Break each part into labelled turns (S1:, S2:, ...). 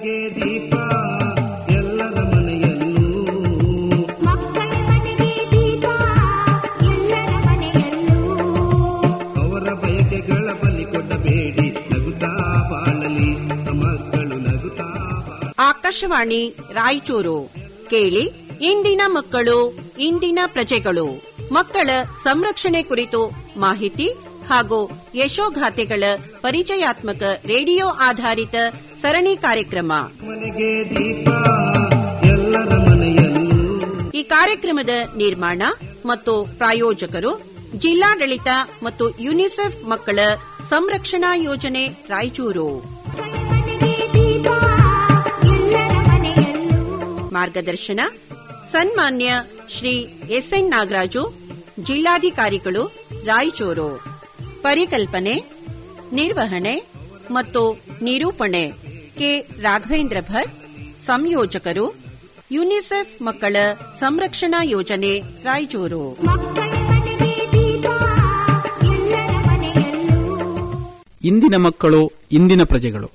S1: ಮನೆಗೆ ದೀಪ ಎಲ್ಲರ ಮನೆಯಲ್ಲೂ. ಅವರ ಬಯಕೆಗಳ ಬಲಿ ಕೊಡಬೇಡಿ ನಗುತ್ತಾ ಬಾಳಲಿ ಮಕ್ಕಳು ನಗುತ್ತಾ.
S2: ಆಕಾಶವಾಣಿ ರಾಯಚೂರು. ಕೇಳಿ ಇಂದಿನ ಮಕ್ಕಳು ಇಂದಿನ ಪ್ರಜೆಗಳು. ಮಕ್ಕಳ ಸಂರಕ್ಷಣೆ ಕುರಿತು ಮಾಹಿತಿ ಹಾಗೂ ಯಶೋಗಾಥೆಗಳ ಪರಿಚಯಾತ್ಮಕ ರೇಡಿಯೋ ಆಧಾರಿತ ಸರಣಿ ಕಾರ್ಯಕ್ರಮ. ಈ ಕಾರ್ಯಕ್ರಮದ ನಿರ್ಮಾಣ ಮತ್ತು ಪ್ರಾಯೋಜಕರು ಜಿಲ್ಲಾಡಳಿತ ಮತ್ತು ಯುನಿಸೆಫ್ ಮಕ್ಕಳ ಸಂರಕ್ಷಣಾ ಯೋಜನೆ ರಾಯಚೂರು. ಮಾರ್ಗದರ್ಶನ ಸನ್ಮಾನ್ಯ ಶ್ರೀ ಎಸ್ಎನ್ ನಾಗರಾಜು ಜಿಲ್ಲಾಧಿಕಾರಿಗಳು ರಾಯಚೂರು. ಪರಿಕಲ್ಪನೆ ನಿರ್ವಹಣೆ ಮತ್ತು ನಿರೂಪಣೆ. ಕೆ ರಾಘವೇಂದ್ರ ಭಟ್, ಸಂಯೋಜಕರು ಯುನಿಸೆಫ್ ಮಕ್ಕಳ ಸಂರಕ್ಷಣಾ ಯೋಜನೆ, ರಾಯಚೂರು.
S3: ಇಂದಿನ ಮಕ್ಕಳು, ಇಂದಿನ ಪ್ರಜೆಗಳು.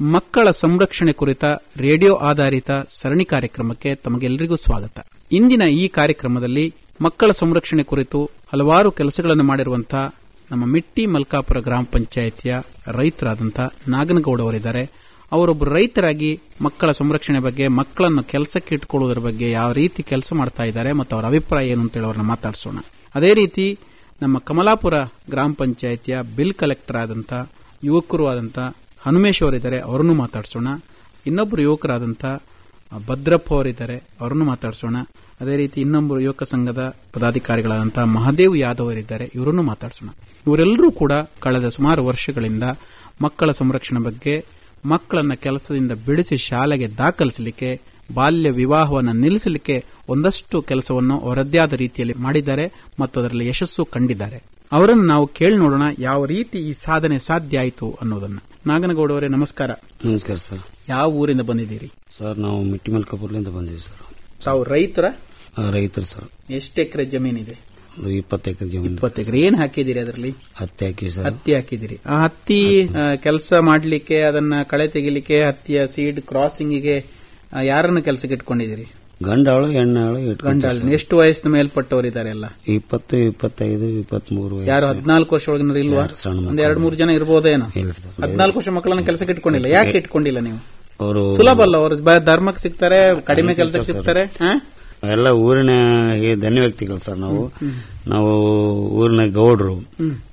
S3: ಮಕ್ಕಳ ಸಂರಕ್ಷಣೆ ಕುರಿತ ರೇಡಿಯೋ ಆಧಾರಿತ ಸರಣಿ ಕಾರ್ಯಕ್ರಮಕ್ಕೆ ತಮಗೆಲ್ಲರಿಗೂ ಸ್ವಾಗತ. ಇಂದಿನ ಈ ಕಾರ್ಯಕ್ರಮದಲ್ಲಿ ಮಕ್ಕಳ ಸಂರಕ್ಷಣೆ ಕುರಿತು ಹಲವಾರು ಕೆಲಸಗಳನ್ನು ಮಾಡಿರುವಂತಹ ನಮ್ಮ ಮಿಟ್ಟಿ ಮಲ್ಕಾಪುರ ಗ್ರಾಮ ಪಂಚಾಯಿತಿಯ ರೈತರಾದಂತಹ ನಾಗನಗೌಡ ಅವರಿದ್ದಾರೆ. ಅವರೊಬ್ಬರು ರೈತರಾಗಿ ಮಕ್ಕಳ ಸಂರಕ್ಷಣೆ ಬಗ್ಗೆ, ಮಕ್ಕಳನ್ನು ಕೆಲಸಕ್ಕೆ ಇಟ್ಕೊಳ್ಳುವುದರ ಬಗ್ಗೆ ಯಾವ ರೀತಿ ಕೆಲಸ ಮಾಡ್ತಾ ಇದ್ದಾರೆ ಮತ್ತು ಅವರ ಅಭಿಪ್ರಾಯ ಏನು ಅಂತೇಳಿ ಅವ್ರನ್ನ ಮಾತಾಡಿಸೋಣ. ಅದೇ ರೀತಿ ನಮ್ಮ ಕಮಲಾಪುರ ಗ್ರಾಮ ಪಂಚಾಯಿತಿಯ ಬಿಲ್ ಕಲೆಕ್ಟರ್ ಆದಂಥ ಯುವಕರು ಆದಂಥ ಹನುಮೇಶ್ ಅವರಿದ್ದಾರೆ, ಅವರನ್ನು ಮಾತಾಡಿಸೋಣ. ಇನ್ನೊಬ್ಬರು ಯುವಕರಾದಂಥ ಭದ್ರಪ್ಪ ಅವರಿದ್ದಾರೆ, ಅವರನ್ನು ಮಾತಾಡಿಸೋಣ. ಅದೇ ರೀತಿ ಇನ್ನೊಬ್ಬರು ಯುವಕ ಸಂಘದ ಪದಾಧಿಕಾರಿಗಳಾದಂತಹ ಮಹಾದೇವ್ ಯಾದವ್ ಅವರಿದ್ದಾರೆ, ಇವರನ್ನು ಮಾತಾಡಿಸೋಣ. ಇವರೆಲ್ಲರೂ ಕೂಡ ಕಳೆದ ಸುಮಾರು ವರ್ಷಗಳಿಂದ ಮಕ್ಕಳ ಸಂರಕ್ಷಣೆ ಬಗ್ಗೆ ಮಕ್ಕಳನ್ನ ಕೆಲಸದಿಂದ ಬಿಡಿಸಿ ಶಾಲೆಗೆ ದಾಖಲಿಸಲಿಕ್ಕೆ ಬಾಲ್ಯ ವಿವಾಹವನ್ನು ನಿಲ್ಲಿಸಲಿಕ್ಕೆ ಒಂದಷ್ಟು ಕೆಲಸವನ್ನು ಅವರದ್ದೇ ಆದ ರೀತಿಯಲ್ಲಿ ಮಾಡಿದ್ದಾರೆ ಮತ್ತು ಅದರಲ್ಲಿ ಯಶಸ್ಸು ಕಂಡಿದ್ದಾರೆ. ಅವರನ್ನು ನಾವು ಕೇಳಿ ನೋಡೋಣ ಯಾವ ರೀತಿ ಈ ಸಾಧನೆ ಸಾಧ್ಯ ಆಯಿತು ಅನ್ನೋದನ್ನ. ನಾಗನಗೌಡವರೇ ನಮಸ್ಕಾರ.
S4: ನಮಸ್ಕಾರ ಸರ್.
S3: ಯಾವ ಊರಿಂದ ಬಂದಿದ್ದೀರಿ?
S4: ಸರ್ ನಾವು ಮಿಟ್ಟಿ ಮಲ್ಕಾಪುರ್ಲಿಂದ ಬಂದೀವಿ ಸರ್.
S3: ತಾವು ರೈತರ?
S4: ರೈತರು ಸರ್.
S3: ಎಷ್ಟು ಎಕರೆ ಜಮೀನಿದೆ?
S4: ಇಪ್ಪತ್ತು ಎಕರೆ
S3: ಏನ್ ಹಾಕಿದಿರಿ ಅದರಲ್ಲಿ?
S4: ಹತ್ತಿ ಹಾಕಿ
S3: ಹತ್ತಿ ಹಾಕಿದಿರಿ ಆ ಹತ್ತಿ ಕೆಲಸ ಮಾಡ್ಲಿಕ್ಕೆ ಅದನ್ನ ಕಳೆ ತೆಗಿಲಿಕ್ಕೆ ಹತ್ತಿಯ ಸೀಡ್ ಕ್ರಾಸಿಂಗಿಗೆ ಯಾರನ್ನ ಕೆಲಸಕ್ಕೆ ಇಟ್ಕೊಂಡಿದಿರಿ
S4: ಗಂಡಾಳು ಹೆಣ್ಣಾಳು
S3: ಗಂಡಾಳು. ಎಷ್ಟು ವಯಸ್ಸಿನ ಮೇಲ್ಪಟ್ಟವರಿದ್ದಾರೆ ಎಲ್ಲ?
S4: ಇಪ್ಪತ್ತು ಇಪ್ಪತ್ತೈದು ಇಪ್ಪತ್ಮೂರು.
S3: ಯಾರು? ಹದಿನಾಲ್ಕು ವರ್ಷ ಒಳಗಿನ ಇಲ್ವಾ? ಒಂದ್ ಎರಡ್ ಮೂರು ಜನ ಇರ್ಬೋದೇನೋ? ಹದಿನಾಲ್ಕು ವರ್ಷ ಮಕ್ಕಳನ್ನ ಕೆಲಸಕ್ಕೆ ಇಟ್ಕೊಂಡಿಲ್ಲ. ಯಾಕೆ ಇಟ್ಕೊಂಡಿಲ್ಲ ನೀವು?
S4: ಅವರು
S3: ಸುಲಭ ಅಲ್ಲ ಅವರು ಧರ್ಮಕ್ಕೆ ಸಿಗ್ತಾರೆ ಕಡಿಮೆ ಕೆಲಸಕ್ಕೆ ಸಿಗ್ತಾರೆ?
S4: ಎಲ್ಲ ಊರಿನ ಧನ್ಯ ವ್ಯಕ್ತಿಗಳು ಸರ್ ನಾವು. ನಾವು ಊರಿನ ಗೌಡ್ರು.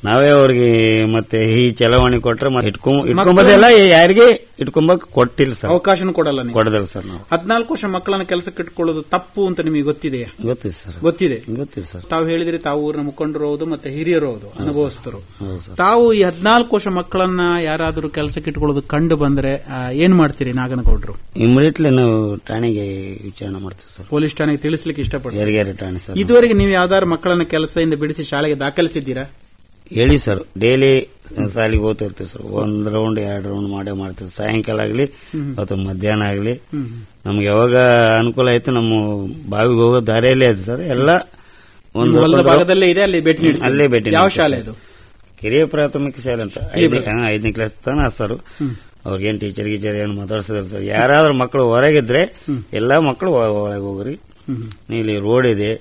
S4: ನಾವೇ ಅವ್ರಿಗೆ ಮತ್ತೆ ಈ ಚಲಾವಣೆ ಕೊಟ್ರೆ ಇಟ್ಕೊಂಬದೆಲ್ಲ ಯಾರಿಗೆ ಇಟ್ಕೊಂಬಕ್ ಕೊಟ್ಟಿಲ್ಲ ಸರ್.
S3: ಅವಕಾಶನೂ ಕೊಡಲ್ಲ
S4: ಕೊಡದಲ್ಲ ಸರ್ ನಾವು.
S3: ಹದಿನಾಲ್ಕು ವರ್ಷ ಮಕ್ಕಳನ್ನ ಕೆಲಸಕ್ಕೆ ಇಟ್ಕೊಳ್ಳೋದು ತಪ್ಪು ಅಂತ ನಿಮಗೆ ಗೊತ್ತಿದೆ
S4: ಗೊತ್ತಿದೆ ಸರ್.
S3: ಗೊತ್ತಿದೆ.
S4: ಗೊತ್ತಿದೆ ಸರ್.
S3: ತಾವು ಹೇಳಿದ್ರೆ ತಾವು ಊರಿನ ಮುಖಂಡರು ಹೌದು ಮತ್ತೆ ಹಿರಿಯರು ಹೌದು ಅನುಭವಸ್ಥರು. ತಾವು ಈ ಹದಿನಾಲ್ಕು ವರ್ಷ ಮಕ್ಕಳನ್ನ ಯಾರಾದರೂ ಕೆಲಸಕ್ಕೆ ಇಟ್ಕೊಳ್ಳೋದು ಕಂಡು ಬಂದ್ರೆ ಏನ್ ಮಾಡ್ತೀರಿ ನಾಗನಗೌಡ್ರು?
S4: ಇಮಿಡಿಯೇಟ್ಲಿ ನಾವು ಠಾಣೆಗೆ ವಿಚಾರಣೆ ಮಾಡ್ತೀವಿ ಸರ್.
S3: ಪೊಲೀಸ್ ಠಾಣೆಗೆ ತಿಳಿಸ್ಲಿಕ್ಕೆ ಇಷ್ಟಪಡ್ತೀವಿ ಇದುವರೆಗೆ ನೀವು ಯಾವ್ದಾದ್ರು ಮಕ್ಕಳನ್ನ ಕೆಲಸದಿಂದ ಬಿಡಿಸಿ ಶಾಲೆಗೆ ದಾಖಲಿಸಿದ್ದೀರಾ?
S4: ಹೇಳಿ ಸರ್ ಡೈಲಿ ಸಾಲಿಗೆ ಹೋಗ್ತಿರ್ತೀವಿ ಸರ್. ಒಂದ್ ರೌಂಡ್ ಎರಡು ರೌಂಡ್ ಮಾಡೇ ಮಾಡ್ತೀವಿ. ಸಾಯಂಕಾಲ ಆಗಲಿ ಅಥವಾ ಮಧ್ಯಾಹ್ನ ಆಗಲಿ. ನಮ್ಗೆ ಯಾವಾಗ ಅನುಕೂಲ ಆಯ್ತು ನಮ್ಮ ಬಾವಿಗೆ ಹೋಗೋ ದಾರಿಯಲ್ಲೇ ಅದು ಸರ್. ಎಲ್ಲ
S3: ಒಂದು ಭಾಗದಲ್ಲೇ ಇದೆ ಅಲ್ಲಿ ಭೇಟಿ ನೀಡಿ
S4: ಅಲ್ಲೇ ಭೇಟಿ
S3: ಯಾವ ಶಾಲೆ. ಅದು?
S4: ಕಿರಿಯ ಪ್ರಾಥಮಿಕ ಶಾಲೆ ಅಂತ. ಐದನೇ ಕ್ಲಾಸ್ ತಾನ ಸರ್ ಅವ್ರಿಗೇನು ಟೀಚರ್ ಗೀಚರ್ ಏನು ಮಾತಾಡ್ಸಿದ್ರು ಸರ್. ಯಾರಾದ್ರೂ ಮಕ್ಕಳು ಹೊರಗಿದ್ರೆ ಎಲ್ಲಾ ಮಕ್ಕಳು ಒಳಗೆ ಹೋಗ್ರಿ. ಇಲ್ಲಿ ರೋಡ್ ಇದೆ.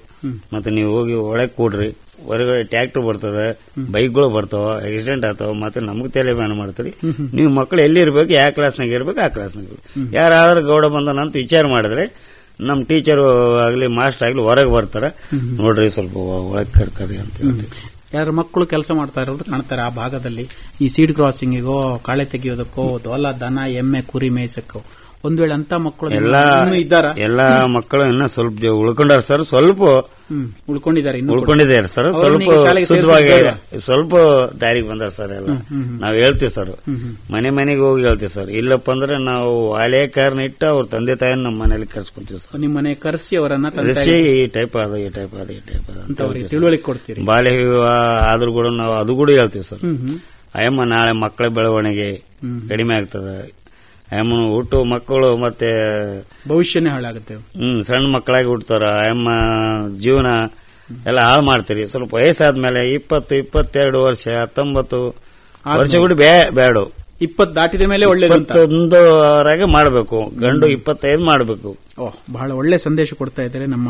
S4: ಮತ್ತೆ ನೀವು ಹೋಗಿ ಒಳಗೆ ಕೂಡ್ರಿ. ಹೊರಗಡೆ ಟ್ಯಾಕ್ಟರ್ ಬರ್ತದೆ, ಬೈಕ್ಗಳು ಬರ್ತಾವ ಆಕ್ಸಿಡೆಂಟ್ ಆಗ್ತಾವ, ಮತ್ತೆ ನಮ್ಗೆ ತಲೆಬ್ಯಾನ ಮಾಡ್ತೀರಿ. ನೀವು ಮಕ್ಕಳು ಎಲ್ಲಿ ಇರ್ಬೇಕು, ಯಾವ ಕ್ಲಾಸ್ನಾಗ ಇರ್ಬೇಕು, ಆ ಕ್ಲಾಸ್ನಾಗ ಯಾರಾದ್ರೂ ಗೌಡ ಬಂದನಂತ ವಿಚಾರ ಮಾಡಿದ್ರೆ ನಮ್ಮ ಟೀಚರ್ ಆಗ್ಲಿ ಮಾಸ್ಟರ್ ಆಗ್ಲಿ ಹೊರಗೆ ಬರ್ತಾರ. ನೋಡ್ರಿ ಸ್ವಲ್ಪ ಒಳಗೆ ಕರ್ಕರಿ ಅಂತ
S3: ಯಾರು ಮಕ್ಕಳು ಕೆಲಸ ಮಾಡ್ತಾ ಇರೋದು ಕಾಣ್ತಾರೆ ಆ ಭಾಗದಲ್ಲಿ. ಈ ಸೀಡ್ ಕ್ರಾಸಿಂಗಿಗೋ ಕಾಳೆ ತೆಗೆಯೋದಕ್ಕೋ ಹೊಲ ದನ, ಎಮ್ಮೆ, ಕುರಿ ಮೇಯ್ಸಕ್ಕೋ. ಒಂದ್ ವೇಳೆ ಅಂತ ಮಕ್ಕಳು
S4: ಎಲ್ಲ
S3: ಇನ್ನೂ
S4: ಎಲ್ಲಾ ಮಕ್ಕಳು ಇನ್ನ ಸ್ವಲ್ಪ ಉಳ್ಕೊಂಡಾರ ಸರ್ ಸ್ವಲ್ಪ
S3: ಉಳ್ಕೊಂಡಿದ್ದಾರೆ
S4: ಉಳ್ಕೊಂಡಿದ್ದಾರೆ ಸರ್ ಸ್ವಲ್ಪ ಶುದ್ಧವಾಗಿ ಸ್ವಲ್ಪ ದಾರಿಗೆ ಬಂದಾರ ಸರ್ ಎಲ್ಲ. ನಾವ್ ಹೇಳ್ತೀವಿ ಸರ್ ಮನೆ ಮನೆಗೆ ಹೋಗಿ ಹೇಳ್ತೀವಿ ಸರ್ ಇಲ್ಲಪ್ಪ ಅಂದ್ರೆ ನಾವು ಹಳೆ ಕಾರ್ನ ಇಟ್ಟು ಅವ್ರ ತಂದೆ ತಾಯಿನ ನಮ್ಮ ಮನೇಲಿ ಕರ್ಸ್ಕೊಂತೀವಿ ಸರ್
S3: ನಿಮ್ಮ ಮನೆ ಕರೆಸಿ ಅವರನ್ನ
S4: ಕರೆಸಿ ಈ ಟೈಪ್ ಅದ ಈ ಟೈಪ್ ಅದ ಈ ಟೈಪ್ ಅದ
S3: ತಿಳುವಳಿಕೆ ಕೊಡ್ತೀರಿ.
S4: ಬಾಲ್ಯ ವಿವಾಹ ಆದ್ರೂ ಕೂಡ ನಾವು ಅದು ಕೂಡ ಹೇಳ್ತೀವಿ ಸರ್ ಅಯ್ಯಮ್ಮ ನಾಳೆ ಮಕ್ಕಳ ಬೆಳವಣಿಗೆ ಕಡಿಮೆ ಆಗ್ತದೆ. ಅಯ್ಯಮ್ಮನ ಹುಟ್ಟು ಮಕ್ಕಳು ಮತ್ತೆ
S3: ಭವಿಷ್ಯನೇ ಹಾಳಾಗುತ್ತೆ.
S4: ಹ್ಮ್ ಸಣ್ಣ ಮಕ್ಕಳಾಗಿ ಹುಡ್ತಾರ ಆಯಮ್ಮ ಜೀವನ ಎಲ್ಲ ಹಾಳು ಮಾಡ್ತೀರಿ. ಸ್ವಲ್ಪ ವಯಸ್ಸಾದ್ಮೇಲೆ ಇಪ್ಪತ್ತು ಇಪ್ಪತ್ತೆರಡು ವರ್ಷ ಹತ್ತೊಂಬತ್ತು ವರ್ಷ ಕೂಡ ಬೇ ಬೇಡ
S3: ಇಪ್ಪತ್ ದಾಟಿದ ಮೇಲೆ ಒಳ್ಳೇದು ಒಂದು
S4: ಇಪ್ಪತ್ತೊಂದರಾಗೆ ಮಾಡಬೇಕು. ಗಂಡು ಇಪ್ಪತ್ತೈದು ಮಾಡಬೇಕು.
S3: ಓಹ್ ಬಹಳ ಒಳ್ಳೆ ಸಂದೇಶ ಕೊಡ್ತಾ ಇದ್ದಾರೆ ನಮ್ಮ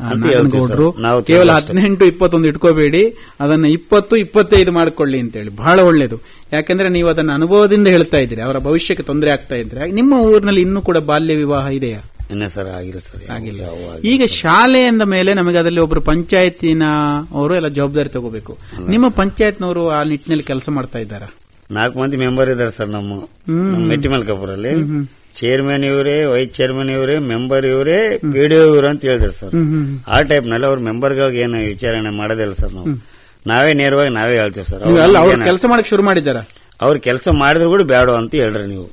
S3: ನಾಗನಗೌಡ್ರು ಕೇವಲ. ಹದಿನೆಂಟು ಇಪ್ಪತ್ತೊಂದು ಇಟ್ಕೋಬೇಡಿ ಅದನ್ನ ಇಪ್ಪತ್ತು ಇಪ್ಪತ್ತೈದು ಮಾಡ್ಕೊಳ್ಳಿ ಅಂತೇಳಿ. ಬಹಳ ಒಳ್ಳೇದು. ಯಾಕಂದ್ರೆ ನೀವು ಅದನ್ನ ಅನುಭವದಿಂದ ಹೇಳ್ತಾ ಇದ್ದೀರಿ. ಅವರ ಭವಿಷ್ಯಕ್ಕೆ ತೊಂದರೆ ಆಗ್ತಾ ಇದ್ರೆ. ನಿಮ್ಮ ಊರಿನಲ್ಲಿ ಇನ್ನೂ ಕೂಡ ಬಾಲ್ಯ ವಿವಾಹ ಇದೆಯಾ?
S4: ಸರ್ ಆಗಿಲ್ಲ ಸರ್.
S3: ಆಗಿಲ್ಲ. ಈಗ ಶಾಲೆ ಅಂದ ಮೇಲೆ ನಮಗೆ ಅದರಲ್ಲಿ ಒಬ್ರು ಪಂಚಾಯತಿನ ಅವರು ಎಲ್ಲ ಜವಾಬ್ದಾರಿ ತಗೋಬೇಕು. ನಿಮ್ಮ ಪಂಚಾಯತ್ನವರು ಆ ನಿಟ್ಟಿನಲ್ಲಿ ಕೆಲಸ ಮಾಡ್ತಾ ಇದ್ದಾರಾ?
S4: ನಾಲ್ಕು ಮಂದಿ ಮೆಂಬರ್ ಇದ್ದಾರೆ ಸರ್ ನಮ್ಮ ಮೆಟ್ಟಿಮಲ್ಕಾಪುರಲ್ಲಿ. ಚೇರ್ಮನ್ ಇವರೇ ವೈಸ್ ಚೇರ್ಮನ್ ಇವರೇ ಮೆಂಬರ್ ಇವರೇ ಪಿಡಿಒ ಇವರು ಅಂತ ಹೇಳಿದ್ರು ಸರ್. ಆ ಟೈಪ್ನಲ್ಲಿ ಅವ್ರ ಮೆಂಬರ್ಗಳಿಗೆ ಏನು ವಿಚಾರಣೆ ಮಾಡೋದಿಲ್ಲ ಸರ್ ನಾವು. ನಾವೇ ನೇರವಾಗಿ ನಾವೇ ಹೇಳ್ತೀವಿ ಸರ್.
S3: ಅವ್ರ ಕೆಲಸ ಮಾಡಕ್ ಶುರು ಮಾಡಿದಾರ
S4: ಅವ್ರ ಕೆಲಸ ಮಾಡಿದ್ರು ಕೂಡ ಬೇಡ ಅಂತ ಹೇಳ್ರಿ ನೀವು.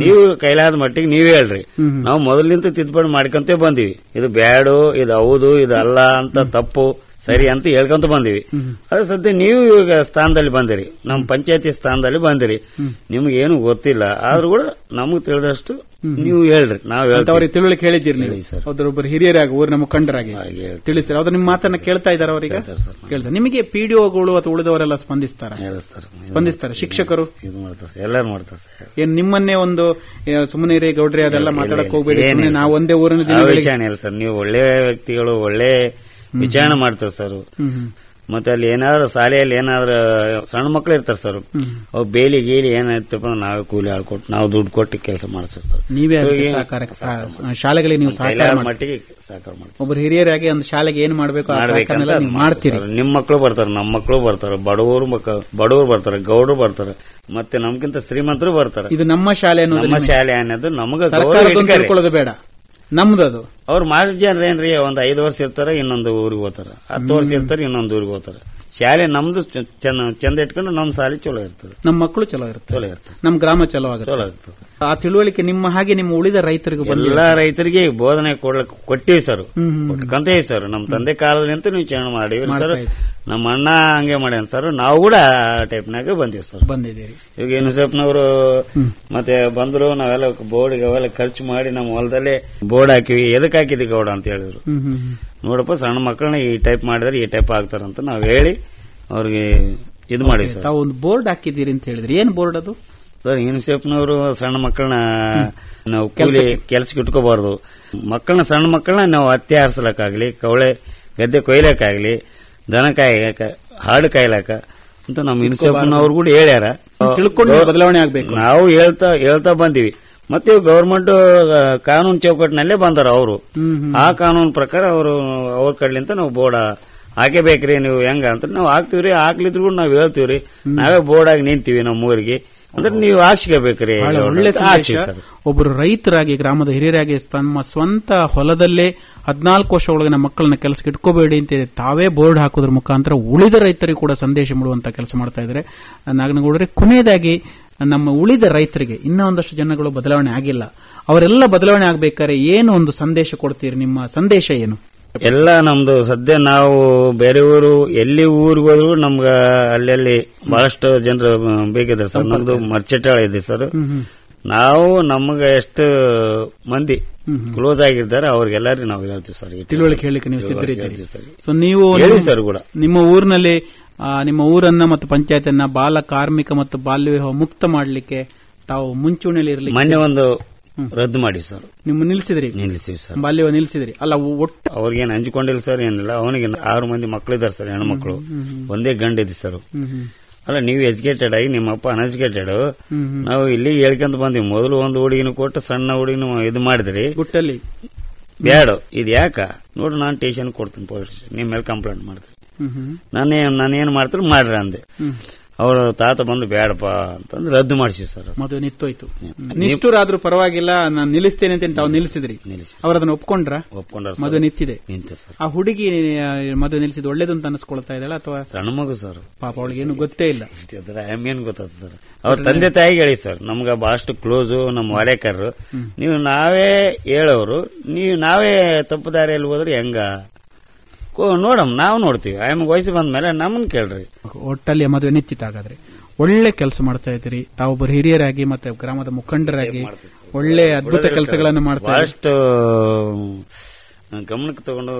S4: ನೀವು ಕೈಲಾದ ಮಟ್ಟಿಗೆ ನೀವೇ ಹೇಳ್ರಿ. ನಾವು ಮೊದಲಿಂದ ತಿದ್ದುಪಡಿ ಮಾಡ್ಕೊಂತೇ ಬಂದಿವಿ. ಇದು ಬ್ಯಾಡು ಇದು ಹೌದು ಇದು ಅಲ್ಲ ಅಂತ ತಪ್ಪು. ಸರಿ ಅಂತ ಹೇಳ್ಕೊಂತ ಬಂದಿವಿ. ಅದ್ರ ಸದ್ಯ ನೀವು ಇವಾಗ ಸ್ಥಾನದಲ್ಲಿ ಬಂದಿರಿ. ನಮ್ಮ ಪಂಚಾಯತಿ ಸ್ಥಾನದಲ್ಲಿ ಬಂದಿರಿ. ನಿಮ್ಗೆ ಏನು ಗೊತ್ತಿಲ್ಲ. ಆದ್ರೂ ಕೂಡ ನಮಗ್ ತಿಳಿದಷ್ಟು ನೀವು ಹೇಳ್ರಿ. ನಾವು
S3: ತಿಳುವಳಿಕೆ ಹೇಳಿದ್ದೀರಿ ನೀವು.
S4: ಸರ್.
S3: ಅವರೊಬ್ಬರು ಹಿರಿಯರಾಗಿ ಊರಿನ ಮುಖಂಡರಾಗಿ. ತಿಳಿಸ್ತಾರೆ. ಅವ್ರು ನಿಮ್ಮ ಮಾತನ್ನ ಕೇಳ್ತಾ ಇದ್ದಾರೆ ಅವರಿಗೆ?
S4: ಕೇಳ್ತಾರೆ
S3: ನಿಮಗೆ ಪಿಡಿಒಗಳು ಅಥವಾ ಉಳಿದವರೆಲ್ಲ ಸ್ಪಂದಿಸ್ತಾರೆ? ಸ್ಪಂದಿಸ್ತಾರೆ? ಶಿಕ್ಷಕರು?
S4: ಇದು ಮಾಡ್ತಾರೆ ಸರ್. ಎಲ್ಲರೂ ಮಾಡ್ತಾರೆ ಸರ್.
S3: ಏನ್ ನಿಮ್ಮನ್ನೇ ಒಂದು ಸುಮ್ಮನೆ ರೇ ಗೌಡ್ರಿ ಅದೆಲ್ಲ ಮಾತಾಡಕ್ ಹೋಗ್ಬೇಡಿ. ನಾವು ಒಂದೇ ಊರಿನ
S4: ಸರ್. ನೀವು ಒಳ್ಳೆ ವ್ಯಕ್ತಿಗಳು ಒಳ್ಳೆ ವಿಚಾರಣೆ ಮಾಡ್ತಾರೆ ಸರ್. ಮತ್ತೆ ಅಲ್ಲಿ ಏನಾದ್ರು ಶಾಲೆಯಲ್ಲಿ ಏನಾದ್ರು ಸಣ್ಣ ಮಕ್ಳು ಇರ್ತಾರೆ ಸರ್. ಅವ್ರು ಬೇಲಿ ಗೇಲಿ ಏನಾಯ್ತಪ್ಪ ನಾವೇ ಕೂಲಿ ಆಳ್ಕೊಟ್ಟು ನಾವು ದುಡ್ಡು ಕೊಟ್ಟು ಕೆಲಸ ಮಾಡಿಸ್ತೀವಿ ಸರ್.
S3: ನೀವೇ ಶಾಲೆಗಳಿಗೆ ನೀವು
S4: ಮಟ್ಟಿಗೆ ಸಹಕಾರ ಮಾಡ್ತೀವಿ
S3: ಒಬ್ಬರು ಹಿರಿಯರಾಗಿ ಒಂದು ಶಾಲೆಗೆ ಏನ್ ಮಾಡ್ಬೇಕು ಮಾಡ್ತೀರಿ.
S4: ನಿಮ್ಮ ನಿಮ್ ಮಕ್ಕಳು ಬರ್ತಾರೆ ನಮ್ಮ ಮಕ್ಕಳು ಬರ್ತಾರೆ ಬಡವರು ಬಡವರು ಬರ್ತಾರೆ ಗೌಡರು ಬರ್ತಾರೆ ಮತ್ತೆ ನಮ್ಗಿಂತ ಶ್ರೀಮಂತರು ಬರ್ತಾರೆ.
S3: ಇದು ನಮ್ಮ ಶಾಲೆ ಅನ್ನೋದು
S4: ನಮ್ಮ ಶಾಲೆ ಅನ್ನೋದು ನಮಗ
S3: ಬೇಡ. ನಮ್ದದು.
S4: ಅವ್ರು ಮಾಸ್ಟರ್ ಜನರು ಏನ್ರಿ ಒಂದ್ ಐದು ವರ್ಷ ಇರ್ತಾರೆ, ಇನ್ನೊಂದು ಊರಿಗೆ ಹೋಗ್ತಾರೆ. ಹತ್ತು ವರ್ಷ ಇರ್ತಾರೆ, ಇನ್ನೊಂದು ಊರಿಗೆ ಹೋಗ್ತಾರೆ. ಶಾಲೆ ನಮ್ದು ಚ- ಚಂದ ಚಂದ ಇಟ್ಕೊಂಡು ನಮ್ಮ ಶಾಲೆ ಚಲೋ ಇರ್ತದೆ.
S3: ನಮ್ಮ ಮಕ್ಕಳು ಚಲೋ ಇರ್ತದೆ
S4: ಚಲೋ ಇರ್ತದೆ.
S3: ನಮ್ಮ ಗ್ರಾಮ ಚಲೋ ಆಗುತ್ತೆ.
S4: ಚಲೋ ಇರ್ತದೆ
S3: ಆ ತಿಳುವಳಿಕೆ ನಿಮ್ಮ ಹಾಗೆ ನಿಮ್ಮ ಉಳಿದ ರೈತರಿಗೂ ಬಂದಿಲ್ಲ
S4: ಎಲ್ಲಾ ರೈತರಿಗೆ ಬೋಧನೆ ಕೊಡ್ಲಿಕ್ಕೆ ಕೊಟ್ಟಿವಿ ಸರ್. ಕೊಟ್ಕಂತೇವಿ ಸರ್. ನಮ್ ತಂದೆ ಕಾಲದಿಂದ ನೀವು ಚೇಂಜ್ ಮಾಡಿವಿ ಸರ್. ನಮ್ಮ ಅಣ್ಣ ಹಂಗೆ ಮಾಡ್ಯಾನ ಸರ್. ನಾವು ಕೂಡ ಆ ಟೈಪ್ನಾಗ ಬಂದಿವಿ ಸರ್.
S3: ಬಂದಿದ್ದೀರಿ.
S4: ಇವಾಗ ಯುನಿಸೆಫ್ನವರು ಮತ್ತೆ ಬಂದ್ರು ನಾವೆಲ್ಲ ಬೋರ್ಡ್ಗೆ ಅವೆಲ್ಲ ಖರ್ಚು ಮಾಡಿ ನಮ್ಮ ಹೊಲದಲ್ಲಿ ಬೋರ್ಡ್ ಹಾಕಿವಿ. ಎದಕ್ ಹಾಕಿದಿ ಗೌಡ ಅಂತ ಹೇಳಿದ್ರು. ನೋಡಪ್ಪ ಸಣ್ಣ ಮಕ್ಕಳನ್ನ ಈ ಟೈಪ್ ಮಾಡಿದ್ರೆ ಈ ಟೈಪ್ ಆಗ್ತಾರಂತ ನಾವು ಹೇಳಿ ಅವ್ರಿಗೆ ಇದು ಮಾಡಿ ಸರ್.
S3: ತಾವು ಒಂದು ಬೋರ್ಡ್ ಹಾಕಿದ್ದೀರಿ ಅಂತ ಹೇಳಿದ್ರಿ. ಏನ್ ಬೋರ್ಡ್ ಅದು?
S4: ಸರ್ ಯೂನಿಸೆಫ್ನವರು ಸಣ್ಣ ಮಕ್ಕಳನ್ನ ನಾವು ಕೂಲಿ ಕೆಲಸಕ್ಕೆ ಇಟ್ಕೋಬಾರ್ದು. ಮಕ್ಕಳನ್ನ ಸಣ್ಣ ಮಕ್ಕಳನ್ನ ನಾವು ಹತ್ಯೆ ಹಾರಿಸ್ಲಕ್ಕಾಗ್ಲಿ ಕವಳೆ ಗದ್ದೆ ಕೊಯ್ಲಕ್ಕಾಗ್ಲಿ ದನ ಕಾಯಕ ಹಾಡು ಕಾಯ್ಲಕ ಅಂತ ನಮ್ಮ ಯೂನಿಸೆಫ್ನವ್ರು ಕೂಡ ಹೇಳ್ಯಾರ.
S3: ತಿಳ್ಕೊಂಡು ಬದಲಾವಣೆ ಆಗ್ಬೇಕು.
S4: ನಾವು ಹೇಳ್ತಾ ಹೇಳ್ತಾ ಬಂದಿವಿ. ಮತ್ತೆ ಗವರ್ಮೆಂಟ್ ಕಾನೂನು ಚೌಕಟ್ಟಿನಲ್ಲೇ ಬಂದಾರ ಅವರು. ಆ ಕಾನೂನು ಪ್ರಕಾರ ಅವರು ಅವ್ರ ಕಡ್ಲಿಂತ ನಾವು ಬೋರ್ಡ್ ಹಾಕಬೇಕ್ರಿ ನೀವು ಹೆಂಗ ಅಂತ ನಾವು ಹಾಕ್ತಿವ್ರಿ. ಹಾಕ್ಲಿದ್ರು ಕೂಡ ನಾವು ಹೇಳ್ತೀವ್ರಿ. ನಾವೇ ಬೋರ್ಡ್ ಆಗಿ ನಿಂತೀವಿ ನಮ್ಮ ಊರಿಗೆ ಅಂದ್ರೆ ನೀವು ಹಾಕ್ಸ್ಕೋಬೇಕ್ರಿ.
S3: ಒಳ್ಳೆ. ಒಬ್ಬರು ರೈತರಾಗಿ ಗ್ರಾಮದ ಹಿರಿಯರಾಗಿ ತಮ್ಮ ಸ್ವಂತ ಹೊಲದಲ್ಲೇ ಹದಿನಾಲ್ಕು ವರ್ಷ ಒಳಗಿನ ಮಕ್ಕಳನ್ನ ಕೆಲಸಕ್ಕೆ ಇಟ್ಕೋಬೇಡಿ ಅಂತ ಹೇಳಿ ತಾವೇ ಬೋರ್ಡ್ ಹಾಕೋದ್ರ ಮುಖಾಂತರ ಉಳಿದ ರೈತರಿಗೆ ಕೂಡ ಸಂದೇಶ ಮೂಡುವಂತ ಕೆಲಸ ಮಾಡ್ತಾ ಇದ್ದಾರೆ. ನಾಗನಗೌಡರೆ ಕೊನೆಯದಾಗಿ ನಮ್ಮ ಉಳಿದ ರೈತರಿಗೆ ಇನ್ನೂ ಒಂದಷ್ಟು ಜನಗಳು ಬದಲಾವಣೆ ಆಗಿಲ್ಲ. ಅವರೆಲ್ಲ ಬದಲಾವಣೆ ಆಗ್ಬೇಕಾದ್ರೆ ಏನು ಒಂದು ಸಂದೇಶ ಕೊಡ್ತೀರಿ? ನಿಮ್ಮ ಸಂದೇಶ ಏನು?
S4: ಎಲ್ಲ ನಮ್ದು ಸದ್ಯ ನಾವು ಬೇರೆ ಊರು ಎಲ್ಲಿ ಊರಿಗೆ ಹೋದ್ರು ನಮ್ಗ ಅಲ್ಲಲ್ಲಿ ಬಹಳಷ್ಟು ಜನರು ಬೇಕಿದ್ದಾರೆ ಸರ್. ನಮ್ದು ಮರ್ಚಟಾಳ ಇದೆ ಸರ್. ನಾವು ನಮ್ಗ ಎಷ್ಟು ಮಂದಿ ಕ್ಲೋಸ್ ಆಗಿದ್ದಾರೆ ಅವ್ರಿಗೆಲ್ಲರಿಗೂ ನಾವು ಹೇಳ್ತೀವಿ ಸರ್.
S3: ತಿಳುವಳಿಕೆ ಹೇಳಿಕೆ ನೀವು
S4: ಸರ್.
S3: ಸೊ ನೀವು
S4: ಹೇಳಿ ಸರ್ ಕೂಡ.
S3: ನಿಮ್ಮ ಊರಿನಲ್ಲಿ ನಿಮ್ಮ ಊರನ್ನ ಮತ್ತು ಪಂಚಾಯತನ್ನ ಬಾಲ ಕಾರ್ಮಿಕ ಮತ್ತು ಬಾಲ್ಯ ವಿವಾಹ ಮುಕ್ತ ಮಾಡಲಿಕ್ಕೆ ತಾವು ಮುಂಚೂಣಿಯಲ್ಲಿ ಇರಲಿ
S4: ಮೊನ್ನೆ ಒಂದು ರದ್ದು ಮಾಡಿ ಸರ್.
S3: ನಿಮ್ಮ ನಿಲ್ಸಿದ್ರಿ?
S4: ನಿಲ್ಲಿಸಿವಿ ಸರ್.
S3: ಬಾಲ್ಯ ನಿಲ್ಸಿದ್ರಿ? ಅಲ್ಲ ಒಟ್ಟು
S4: ಅವ್ರಿಗೇನು ಹಂಚಿಕೊಂಡಿಲ್ಲ ಸರ್ ಏನಿಲ್ಲ. ಅವನಿಗೆ ಆರು ಮಂದಿ ಮಕ್ಕಳಿದ್ದಾರೆ ಸರ್ ಹೆಣ್ಮಕ್ಳು. ಒಂದೇ ಗಂಡ ಇದೆ ಸರ್. ಅಲ್ಲ ನೀವು ಎಜುಕೇಟೆಡ್ ಆಗಿ ನಿಮ್ಮ ಅಪ್ಪ ಅನ್ಎಜುಕೇಟೆಡ್. ನಾವು ಇಲ್ಲಿ ಹೇಳ್ಕೊಂತ ಬಂದಿವಿ. ಮೊದಲು ಒಂದು ಹುಡುಗಿನ ಕೊಟ್ಟು ಸಣ್ಣ ಹುಡುಗಿನ ಇದು ಮಾಡಿದ್ರಿ.
S3: ಗುಟ್ಟಲ್ಲಿ.
S4: ಬ್ಯಾಡ. ಇದು ಯಾಕ? ನೋಡ್ರಿ ನಾನು ಟೇಷನ್ ಕೊಡ್ತೀನಿ ಪೊಲೀಸ್ ನಿಮ್ಮ ಮೇಲೆ ಕಂಪ್ಲೇಂಟ್ ಮಾಡ್ತೀನಿ
S3: ಹ್ಮ್
S4: ನಾನೇನು ಮಾಡ್ತಾರೆ ಮಾಡ್ರಿ ಅಂದೆ. ಅವರ ತಾತ ಬಂದು ಬೇಡಪ್ಪ ಅಂತಂದ್ರೆ ರದ್ದು ಮಾಡಿಸಿ ಸರ್
S3: ಮದುವೆ ನಿತ್ತೋಯ್ತು ನಿಷ್ಠುರಾದ್ರೂ ಪರವಾಗಿಲ್ಲ ನಾನು ನಿಲ್ಲಿಸ್ತೇನೆ ಅಂತ ತಾವು ನಿಲ್ಲಿಸಿದ್ರಿ.
S4: ನಿಲ್ಲಿಸಿ.
S3: ಅವ್ರ ಅದನ್ನ ಒಪ್ಕೊಂಡ್ರ
S4: ಒಪ್ಕೊಂಡ್ರ
S3: ಮದುವೆ ನಿಂತಿದೆ.
S4: ನಿಂತ ಸರ್.
S3: ಆ ಹುಡುಗಿ ಮದುವೆ ನಿಲ್ಲಿಸಿದ ಒಳ್ಳೇದು ಅಂತ ಅನಿಸ್ಕೊಳ್ತಾ ಇದ್ದಾಳ ಅಥವಾ
S4: ಸಣ್ಣ ಮಗು ಸರ್.
S3: ಪಾಪ ಅವಳಿಗೆ ಏನು ಗೊತ್ತೇ ಇಲ್ಲ.
S4: ಏನ್ ಗೊತ್ತಾಗ್ತದೆ ಸರ್. ಅವ್ರ ತಂದೆ ತಾಯಿಗೆ ಹೇಳಿ ಸರ್. ನಮ್ಗೆ ಬಹಳಷ್ಟು ಕ್ಲೋಸು ನಮ್ಮ ವಾಲೇಕರ್ರು ನೀವು ನಾವೇ ಹೇಳೋರು. ನೀವು ನಾವೇ ತಪ್ಪು ದಾರಿಯಲ್ಲಿ ಹೋದ್ರೆ ಹೆಂಗ? ನೋಡಮ್ ನಾವು ನೋಡ್ತೀವಿ. ಆಯಮ್ ವಯಸ್ಸು ಬಂದ ಮೇಲೆ ನಮ್ಮನ್ನ ಕೇಳ್ರಿ.
S3: ಒಟ್ಟಲ್ಲಿ ಮದುವೆ ನಿಶ್ಚಿತ ಹಾಗಾದ್ರೆ ಒಳ್ಳೆ ಕೆಲಸ ಮಾಡ್ತಾ ಇದ್ದೀರಿ. ತಾವೊಬ್ಬರು ಹಿರಿಯರಾಗಿ ಮತ್ತೆ ಗ್ರಾಮದ ಮುಖಂಡರಾಗಿ ಒಳ್ಳೆ ಅದ್ಭುತ ಕೆಲಸಗಳನ್ನು ಮಾಡ್ತಾ
S4: ಅಷ್ಟು ಗಮನಕ್ಕೆ ತಗೊಂಡು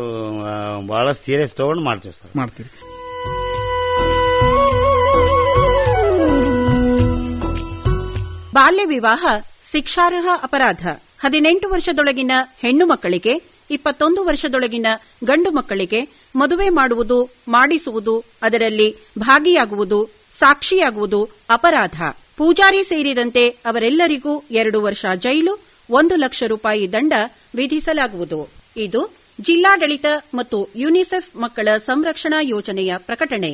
S4: ಬಹಳ ಸೀರಿಯಸ್ ತಗೊಂಡು ಮಾಡ್ತೀವಿ ಸರ್.
S3: ಮಾಡ್ತೀವಿ
S2: ಬಾಲ್ಯ ವಿವಾಹ ಶಿಕ್ಷಾರ್ಹ ಅಪರಾಧ. ಹದಿನೆಂಟು ವರ್ಷದೊಳಗಿನ ಹೆಣ್ಣು ಮಕ್ಕಳಿಗೆ ಇಪ್ಪತ್ತೊಂದು ವರ್ಷದೊಳಗಿನ ಗಂಡು ಮಕ್ಕಳಿಗೆ ಮದುವೆ ಮಾಡುವುದು, ಮಾಡಿಸುವುದು, ಅದರಲ್ಲಿ ಭಾಗಿಯಾಗುವುದು, ಸಾಕ್ಷಿಯಾಗುವುದು ಅಪರಾಧ. ಪೂಜಾರಿ ಸೇರಿದಂತೆ ಅವರೆಲ್ಲರಿಗೂ ಎರಡು ವರ್ಷ ಜೈಲು, ಒಂದು ಲಕ್ಷ ರೂಪಾಯಿ ದಂಡ ವಿಧಿಸಲಾಗುವುದು. ಇದು ಜಿಲ್ಲಾಡಳಿತ ಮತ್ತು ಯುನಿಸೆಫ್ ಮಕ್ಕಳ ಸಂರಕ್ಷಣಾ ಯೋಜನೆಯ ಪ್ರಕಟಣೆ.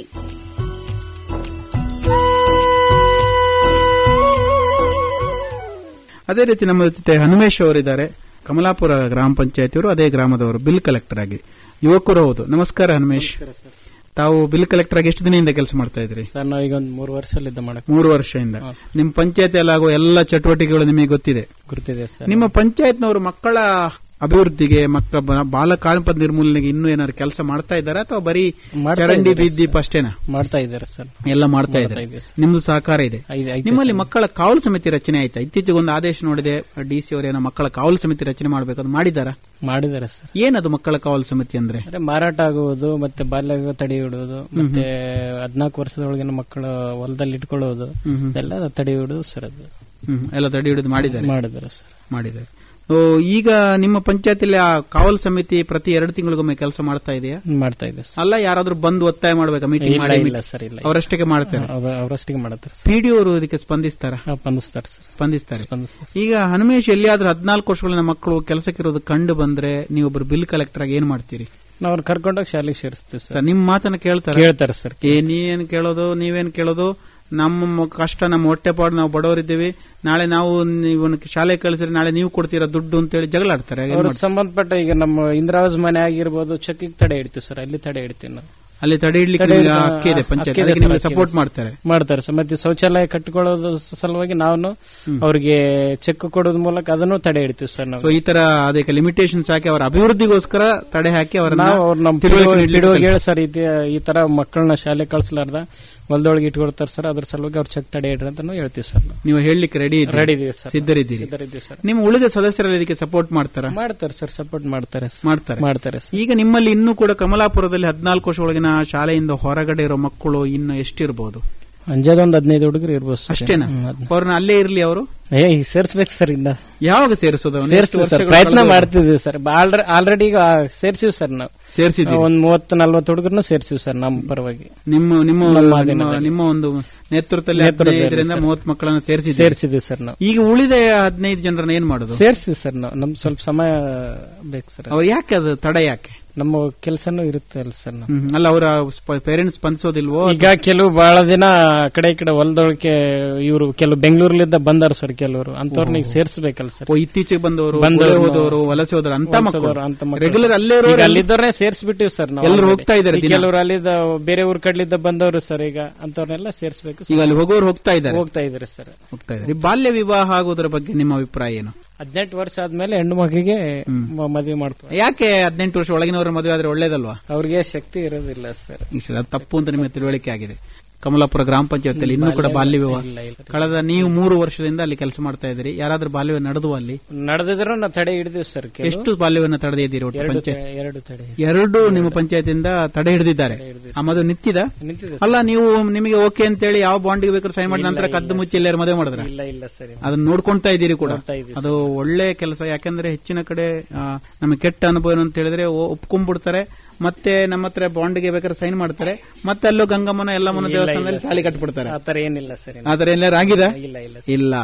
S3: ಅದೇ ರೀತಿ ನಮ್ಮ ಜೊತೆ ಹನುಮೇಶ್ ಅವರಿದ್ದಾರೆ. ಕಮಲಾಪುರ ಗ್ರಾಮ ಪಂಚಾಯತಿಯವರು ಅದೇ ಗ್ರಾಮದವರು ಬಿಲ್ ಕಲೆಕ್ಟರ್ ಆಗಿ. ಯುವಕರು ಹೌದು. ನಮಸ್ಕಾರ ಹನುಮೇಶ್. ತಾವು ಬಿಲ್ ಕಲೆಕ್ಟರ್ ಆಗಿ ಎಷ್ಟು ದಿನದಿಂದ ಕೆಲಸ ಮಾಡ್ತಾ ಇದ್ರಿ
S5: ಸರ್ ನಾವೀಗ ಒಂದು ಮೂರು ವರ್ಷದಿಂದ ಮಾಡಕ್
S3: ಮೂರು ವರ್ಷದಿಂದ. ನಿಮ್ಮ ಪಂಚಾಯತಿಯಲ್ಲಾಗುವ ಎಲ್ಲ ಚಟುವಟಿಕೆಗಳು ನಿಮಗೆ ಗೊತ್ತಿದೆ.
S5: ಗೊತ್ತಿದೆ ಸರ್.
S3: ನಿಮ್ಮ ಪಂಚಾಯತ್ನವರು ಮಕ್ಕಳ ಅಭಿವೃದ್ಧಿಗೆ ಮಕ್ಕಳ ಬಾಲ ನಿರ್ಮೂಲನೆಗೆ ಇನ್ನೂ ಏನಾದ್ರು ಕೆಲಸ ಮಾಡ್ತಾ ಇದ್ದಾರೆ ಅಥವಾ ಬರೀ ಚರಂಡಿ
S5: ಬಿದ್ದಿ
S3: ಬೀದ್ದೀಪ್ ಅಷ್ಟೇನಾ?
S5: ಮಾಡ್ತಾ ಇದ್ದಾರೆ ಸರ್.
S3: ಎಲ್ಲ ಮಾಡ್ತಾ
S5: ಇದ್ದಾರೆ.
S3: ಇದೆ ನಿಮ್ದು ಸಹಕಾರ ಇದೆ. ನಿಮ್ಮಲ್ಲಿ ಮಕ್ಕಳ ಕಾವಲು ಸಮಿತಿ ರಚನೆ ಆಯ್ತಾ? ಇತ್ತೀಚೆಗೆ ಒಂದು ಆದೇಶ ನೋಡಿದೆ ಡಿ ಸಿ ಅವರೇನೋ ಮಕ್ಕಳ ಕಾವಲು ಸಮಿತಿ ರಚನೆ ಮಾಡಬೇಕು ಅದು ಮಾಡಿದಾರ
S5: ಮಾಡಿದ್ದಾರೆ ಸರ್.
S3: ಏನದು ಮಕ್ಕಳ ಕಾವಲು ಸಮಿತಿ ಅಂದ್ರೆ?
S5: ಮಾರಾಟ ಆಗುವುದು ಮತ್ತೆ ಬಾಲ್ಯ ತಡೆ ಹಿಡುವುದು ಮತ್ತೆ ಹದಿನಾಲ್ಕು ವರ್ಷದೊಳಗಿನ ಮಕ್ಕಳು ಹೊಲದಲ್ಲಿ ಇಟ್ಕೊಳ್ಳುವುದು ಎಲ್ಲ ತಡೆ ಹಿಡುವುದು ಸರ್ ಅದು.
S3: ಹ್ಮ್, ಎಲ್ಲ ತಡೆ ಹಿಡಿದು ಮಾಡಿದ್ದಾರೆ?
S5: ಮಾಡಿದ್ದಾರೆ ಸರ್.
S3: ಮಾಡಿದ್ದಾರೆ. ಈಗ ನಿಮ್ಮ ಪಂಚಾಯತಿಲಿ ಆ ಕಾವಲ್ ಸಮಿತಿ ಪ್ರತಿ ಎರಡು ತಿಂಗಳಿಗೊಮ್ಮೆ ಕೆಲಸ ಮಾಡ್ತಾ ಇದೆಯಾ?
S5: ಮಾಡ್ತಾ ಇದೆ
S3: ಅಲ್ಲ ಯಾರಾದ್ರೂ ಬಂದು ಒತ್ತಾಯ ಮಾಡಬೇಕಾ? ಮೀಟಿಂಗ್
S5: ಇಲ್ಲ ಸರ್ ಇಲ್ಲ
S3: ಅವರಷ್ಟಕ್ಕೆ ಮಾಡ್ತಾರೆ.
S5: ಅವ್ರ- ಅವರಷ್ಟಿಗೆ ಮಾಡುತ್ತಾರೆ ಸರ್.
S3: ಪಿಡಿಒ ಅವರು ಇದಕ್ಕೆ ಸ್ಪಂದಿಸ್ತಾರ?
S5: ಸ್ಪಂದಿಸ್ತಾರೆ ಸರ್.
S3: ಸ್ಪಂದಿಸ್ತಾರೆ. ಈಗ ಹನುಮೇಶ್ ಎಲ್ಲಿಯಾದ್ರೂ ಹದಿನಾಲ್ಕು ವರ್ಷಗಳಿಂದ ಮಕ್ಕಳು ಕೆಲಸಕ್ಕಿರೋದು ಕಂಡು ಬಂದ್ರೆ ನೀವೊಬ್ರು ಬಿಲ್ ಕಲೆಕ್ಟರ್ ಆಗಿ ಏನ್ ಮಾಡ್ತೀರಿ?
S5: ನಾವ್ ಕರ್ಕೊಂಡೋಗಿ ಶಾಲೆಗೆ ಸೇರಿಸ್ತೀವಿ ಸರ್.
S3: ನಿಮ್ಮ ನಿಮ್ ಮಾತನ್ನ ಕೇಳ್ತಾರೆ?
S5: ಕೇಳ್ತಾರೆ ಸರ್
S3: ಏ ಏನ್ ಕೇಳೋದು ನೀವೇನ್ ಕೇಳೋದು? ನಮ್ಮ ಕಷ್ಟ ನಮ್ಮ ಹೊಟ್ಟೆಪಾಡು ನಾವು ಬಡವರಿದ್ದೀವಿ. ನಾಳೆ ನಾವು ಇವನ್ ಶಾಲೆ ಕಳಿಸಿದ್ರೆ ನಾಳೆ ನೀವು ಕೊಡ್ತೀರಾ ದುಡ್ಡು ಅಂತ ಹೇಳಿ ಜಗಳ ಆಡ್ತಾರೆ?
S5: ಸಂಬಂಧಪಟ್ಟ ಈಗ ನಮ್ಮ ಇಂದಿರಾವಾಸ್ ಮನೆ ಆಗಿರ್ಬೋದು ಚೆಕ್ ತಡೆ ಇಡ್ತೀವಿ ಸರ್. ಅಲ್ಲಿ ತಡೆ ಇಡ್ತೀವಿ ನಾವು
S3: ಅಲ್ಲಿ ತಡೆ ಇಡ್ಲಿಕ್ಕೆ ಹಕ್ಕಿದೆ ಪಂಚಾಯತ್. ಸಪೋರ್ಟ್. ಮಾಡ್ತಾರೆ.
S5: ಮಾಡ್ತಾರೆ ಸರ್. ಮತ್ತೆ ಶೌಚಾಲಯ ಕಟ್ಟಿಕೊಳ್ಳೋದು ಸಲುವಾಗಿ ನಾವು ಅವ್ರಿಗೆ ಚೆಕ್ ಕೊಡೋದ್ ಮೂಲಕ ಅದನ್ನು ತಡೆ ಇಡ್ತೀವಿ ಸರ್
S3: ಸೊ
S5: ನಾವು
S3: ಈ ತರ ಅದಕ್ಕೆ ಲಿಮಿಟೇಷನ್ಸ್ ಹಾಕಿ ಅವರ ಅಭಿವೃದ್ಧಿಗೋಸ್ಕರ ತಡೆ ಹಾಕಿ
S5: ಅವ್ರ ನಾವು ಸರ್ ಈ ತರ ಮಕ್ಕಳನ್ನ ಶಾಲೆ ಕಳ್ಸಲಾರ್ದ. ಹೊಲದೊಳಗೆ ಇಟ್ಕೊಳ್ತಾರೆ ಸರ್ ಅದ್ರ ಸಲುವಾಗಿ ಅವ್ರ ಚೆಕ್ ತಡೆ ಇಡ್ರಿ ಅಂತ ಹೇಳ್ತೀವಿ ಸರ್ ನಾವು.
S3: ಹೇಳಲಿಕ್ಕೆ ರೆಡಿ
S5: ರೆಡಿ ಇದೀವಿ ಸರ್.
S3: ಸಿದ್ಧರಿದ್ದೀರಿ?
S5: ಸಿದ್ಧರಿದ್ದೀವಿ ಸರ್.
S3: ನಿಮ್ಮ ಉಳಿದ ಸದಸ್ಯರಲ್ಲಿ ಇದಕ್ಕೆ ಸಪೋರ್ಟ್ ಮಾಡ್ತಾರ?
S5: ಮಾಡ್ತಾರೆ ಸರ್ ಸಪೋರ್ಟ್ ಮಾಡ್ತಾರೆ.
S3: ಮಾಡ್ತಾರೆ.
S5: ಮಾಡ್ತಾರೆ
S3: ಈಗ ನಿಮ್ಮಲ್ಲಿ ಇನ್ನೂ ಕೂಡ ಕಮಲಾಪುರದಲ್ಲಿ ಹದಿನಾಲ್ಕು ವರ್ಷ ಒಳಗಿನ ಶಾಲೆಯಿಂದ ಹೊರಗಡೆ ಇರೋ ಮಕ್ಕಳು ಇನ್ನು ಎಷ್ಟಿರ್ಬೋದು?
S5: ಅಂಜಾದೊಂದು ಹದಿನೈದು ಹುಡುಗರು ಇರ್ಬೋದು
S3: ಅಷ್ಟೇನಾ? ಅವ್ರನ್ನ ಅಲ್ಲೇ ಇರ್ಲಿ ಅವರು?
S5: ಏ ಸೇರಿಸ್ಬೇಕು ಸರ್ ಇಂದ
S3: ಯಾವಾಗ ಸೇರಿಸೋದು
S5: ಪ್ರಯತ್ನ? ಮಾಡ್ತಿದ್ವಿ ಸರ್. ಆಲ್ರೆಡಿ ಈಗ ಸೇರ್ಸಿವಿ ಸರ್ ನಾವು.
S3: ಸೇರಿಸಿದ್ವಿ
S5: ಒಂದ್ ಮೂವತ್ತು ನಲ್ವತ್ತು ಹುಡುಗರನ್ನು ಸೇರ್ಸಿವಿ ಸರ್ ನಮ್ಮ ಪರವಾಗಿ.
S3: ನಿಮ್ಮ ನಿಮ್ಮ
S5: ನಿಮ್ಮ-
S3: ಒಂದು ನೇತೃತ್ವದಲ್ಲಿ ಮೂವತ್ ಮಕ್ಕಳನ್ನ ಸೇರಿಸಿ
S5: ಸೇರ್ಸಿದ್ವಿ ಸರ್ ನಾವು. ಈಗ
S3: ಈಗ ಉಳಿದ ಹದಿನೈದು ಜನರನ್ನ ಏನ್ ಮಾಡೋದು?
S5: ಸೇರಿಸಿ ಸರ್ ನಾವು. ನಮ್ ಸ್ವಲ್ಪ ಸಮಯ ಬೇಕು ಸರ್.
S3: ಅವ್ರು ಯಾಕೆ ಅದು ತಡ ಯಾಕೆ?
S5: ನಮ್ಮ ಕೆಲಸನೂ ಇರುತ್ತೆ ಅಲ್ಲ ಸರ್.
S3: ಅಲ್ಲ ಅವರ ಪೇರೆಂಟ್ಸ್ ಸ್ಪಂದಿಸೋದಿಲ್ವೋ
S5: ಈಗ ಕೆಲವು ಬಹಳ ದಿನ ಕಡೆ ಈ ಕಡೆ ಹೊಲದೊಳಕ್ಕೆ ಇವರು ಕೆಲವು ಬೆಂಗಳೂರ್ಲಿಂದ ಬಂದಾರ ಸರ್ ಕೆಲವರು. ಅಂತವ್ರನ್ನ ಈಗ ಸೇರ್ಸ್ಬೇಕಲ್ಲ ಸರ್.
S3: ಇತ್ತೀಚೆಗೆ ಬಂದವರು ಹೋದವರು ವಲಸೆ ಹೋದ್ರು ಅಂತ ಮಕ್ಕಳು.
S5: ಅಂತ.
S3: ರೆಗ್ಯುಲರ್ ಅಲ್ಲೇ
S5: ಅಲ್ಲಿದ್ದವ್ರನ್ನೇ ಸೇರ್ಸ್ಬಿಟ್ಟಿವಿ ಸರ್ ನಾವು
S3: ಎಲ್ಲರೂ ಹೋಗ್ತಾ ಇದ್ದಾರೆ.
S5: ಕೆಲವರು ಅಲ್ಲಿದ್ದ ಬೇರೆ ಊರ್ ಕಡ್ಲಿದ್ದ ಬಂದವರು ಸರ್ ಈಗ ಅಂತವ್ರನ್ನೆಲ್ಲ ಸೇರಿಸಬೇಕು
S3: ಈಗ ಅಲ್ಲಿ ಹೋಗೋರು ಹೋಗ್ತಾ ಇದ್ದಾರೆ.
S5: ಹೋಗ್ತಾ ಇದ್ದಾರೆ ಸರ್.
S3: ಹೋಗ್ತಾ ಇದ್ದಾರೆ. ಬಾಲ್ಯ ವಿವಾಹ ಆಗೋದ್ರ ಬಗ್ಗೆ ನಿಮ್ಮ ಅಭಿಪ್ರಾಯ ಏನು?
S5: ಹದಿನೆಂಟು ವರ್ಷ ಆದ್ಮೇಲೆ ಹೆಣ್ಣು ಮಗಿಗೆ ಮದುವೆ ಮಾಡ್ತಾರೆ.
S3: ಯಾಕೆ ಹದಿನೆಂಟು ವರ್ಷ ಒಳಗಿನವರ ಮದುವೆ ಆದ್ರೆ ಒಳ್ಳೇದಲ್ವಾ?
S5: ಅವ್ರಿಗೆ ಶಕ್ತಿ ಇರೋದಿಲ್ಲ ಸರ್.
S3: ತಪ್ಪು ಅಂತ ನಿಮಗೆ ತಿಳುವಳಿಕೆ ಆಗಿದೆ. ಕಮಲಾಪುರ ಗ್ರಾಮ ಪಂಚಾಯತಿಯಲ್ಲಿ ಇನ್ನೂ ಕೂಡ ಬಾಲ್ಯ ವಿವಾಹ ಕಳೆದ ನೀವು ಮೂರು ವರ್ಷದಿಂದ ಅಲ್ಲಿ ಕೆಲಸ ಮಾಡ್ತಾ ಇದ್ದೀರಿ. ಯಾರಾದ್ರೂ ಬಾಲ್ಯ ನಡೆದು ಅಲ್ಲಿ?
S5: ನಡೆದಿದ್ರು ನಾವು ತಡೆ ಹಿಡಿದಿವಿ ಸರ್.
S3: ಎಷ್ಟು ಬಾಲ್ಯವನ್ನು ತಡೆದಿದ್ದೀರಿ ಒಟ್ಟು
S5: ಎರಡು
S3: ಪಂಚಾಯತ್?
S5: ಎರಡು ತಡೆ
S3: ಎರಡು ನಿಮ್ಮ ಪಂಚಾಯತಿಂದ ತಡೆ ಹಿಡಿದಿದ್ದಾರೆ. ಅದು ನಿಂತಿದ? ಅಲ್ಲ ನೀವು ನಿಮಗೆ ಓಕೆ ಅಂತ ಹೇಳಿ ಯಾವ ಬಾಂಡಿಗೆ ಬೇಕಾದ್ರೆ ಸೈನ್ ಮಾಡಿದ ನಂತರ ಕದ್ದು ಮುಚ್ಚಿ ಎಲ್ಲಾರು ಮದುವೆ ಮಾಡಿದ್ರೆ?
S5: ಇಲ್ಲ ಇಲ್ಲ ಸರ್.
S3: ಅದನ್ನ ನೋಡ್ಕೊಂತಾ ಇದ್ದೀರಿ ಕೂಡ. ಅದು ಒಳ್ಳೆ ಕೆಲಸ. ಯಾಕಂದ್ರೆ ಹೆಚ್ಚಿನ ಕಡೆ ನಮ್ಮ ನಮಗೆ ಕೆಟ್ಟ ಅನುಭವ ಏನು ಅಂತ ಹೇಳಿದ್ರೆ ಒಪ್ಕೊಂಡ್ಬಿಡ್ತಾರೆ. ಮತ್ತೆ ನಮ್ಮ ಹತ್ರ ಬಾಂಡ್ಗೆ ಬೇಕಾದ್ರೆ ಸೈನ್ ಮಾಡ್ತಾರೆ. ಮತ್ತೆ ಅಲ್ಲೂ ಗಂಗಮ್ಮನ ಎಲ್ಲಮ್ಮನ ದೇವಸ್ಥಾನದಲ್ಲಿ ಸಾಲಿ ಕಟ್ಬಿಡ್ತಾರೆ.
S5: ಆತರ ಏನಿಲ್ಲ ಸರ್.
S3: ಆತರ ಎಲ್ಲಾರು ಆಗಿದೆ
S5: ಇಲ್ಲ ಇಲ್ಲ
S3: ಇಲ್ಲ.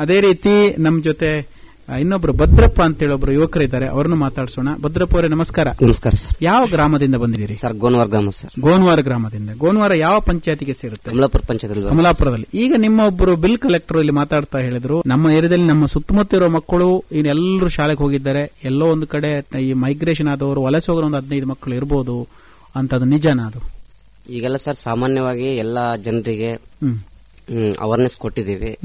S3: ಅದೇ ರೀತಿ ನಮ್ ಜೊತೆ ಇನ್ನೊಬ್ರು ಭದ್ರಪ್ಪ ಅಂತೇಳಿ ಒಬ್ರು ಯುವಕರಿದ್ದಾರೆ ಅವ್ರನ್ನು ಮಾತಾಡ್ಸೋಣ. ಭದ್ರಪ್ಪ ಅವರೇ ನಮಸ್ಕಾರ.
S6: ನಮಸ್ಕಾರ ಸರ್.
S3: ಯಾವ ಗ್ರಾಮದಿಂದ ಬಂದಿದ್ದೀರಿ?
S6: ಸರ್ ಗೋನ್ವಾರ ಗ್ರಾಮ ಸರ್.
S3: ಗೋನ್ವಾರ ಗ್ರಾಮದಿಂದ. ಗೋನ್ವಾರ ಯಾವ ಪಂಚಾಯತಿಗೆ ಸೇರುತ್ತೆ?
S6: ಕಮಲಾಪುರ ಪಂಚಾಯತ್
S3: ಕಮಲಾಪುರದಲ್ಲಿ. ಈಗ ನಿಮ್ಮ ಒಬ್ಬರು ಬಿಲ್ ಕಲೆಕ್ಟರ್ ಇಲ್ಲಿ ಮಾತಾಡ್ತಾ ಹೇಳಿದ್ರು ನಮ್ಮ ಏರಿಯಾದಲ್ಲಿ ನಮ್ಮ ಸುತ್ತಮುತ್ತ ಇರೋ ಮಕ್ಕಳು ಇನ್ನೆಲ್ಲರೂ ಶಾಲೆಗೆ ಹೋಗಿದ್ದಾರೆ. ಎಲ್ಲೋ ಒಂದು ಕಡೆ ಈ ಮೈಗ್ರೇಷನ್ ಆದವರು ವಲಸೆ ಹೋಗಿರೋ ಒಂದು ಹದಿನೈದು ಮಕ್ಕಳು ಇರ್ಬೋದು ಅಂತ ಅದು ನಿಜನಾ ಅದು?
S6: ಈಗೆಲ್ಲ ಸರ್ ಸಾಮಾನ್ಯವಾಗಿ ಎಲ್ಲ ಜನರಿಗೆ ಅವೇರ್ನೆಸ್ ಕೊಟ್ಟಿದ್ದೀವಿ.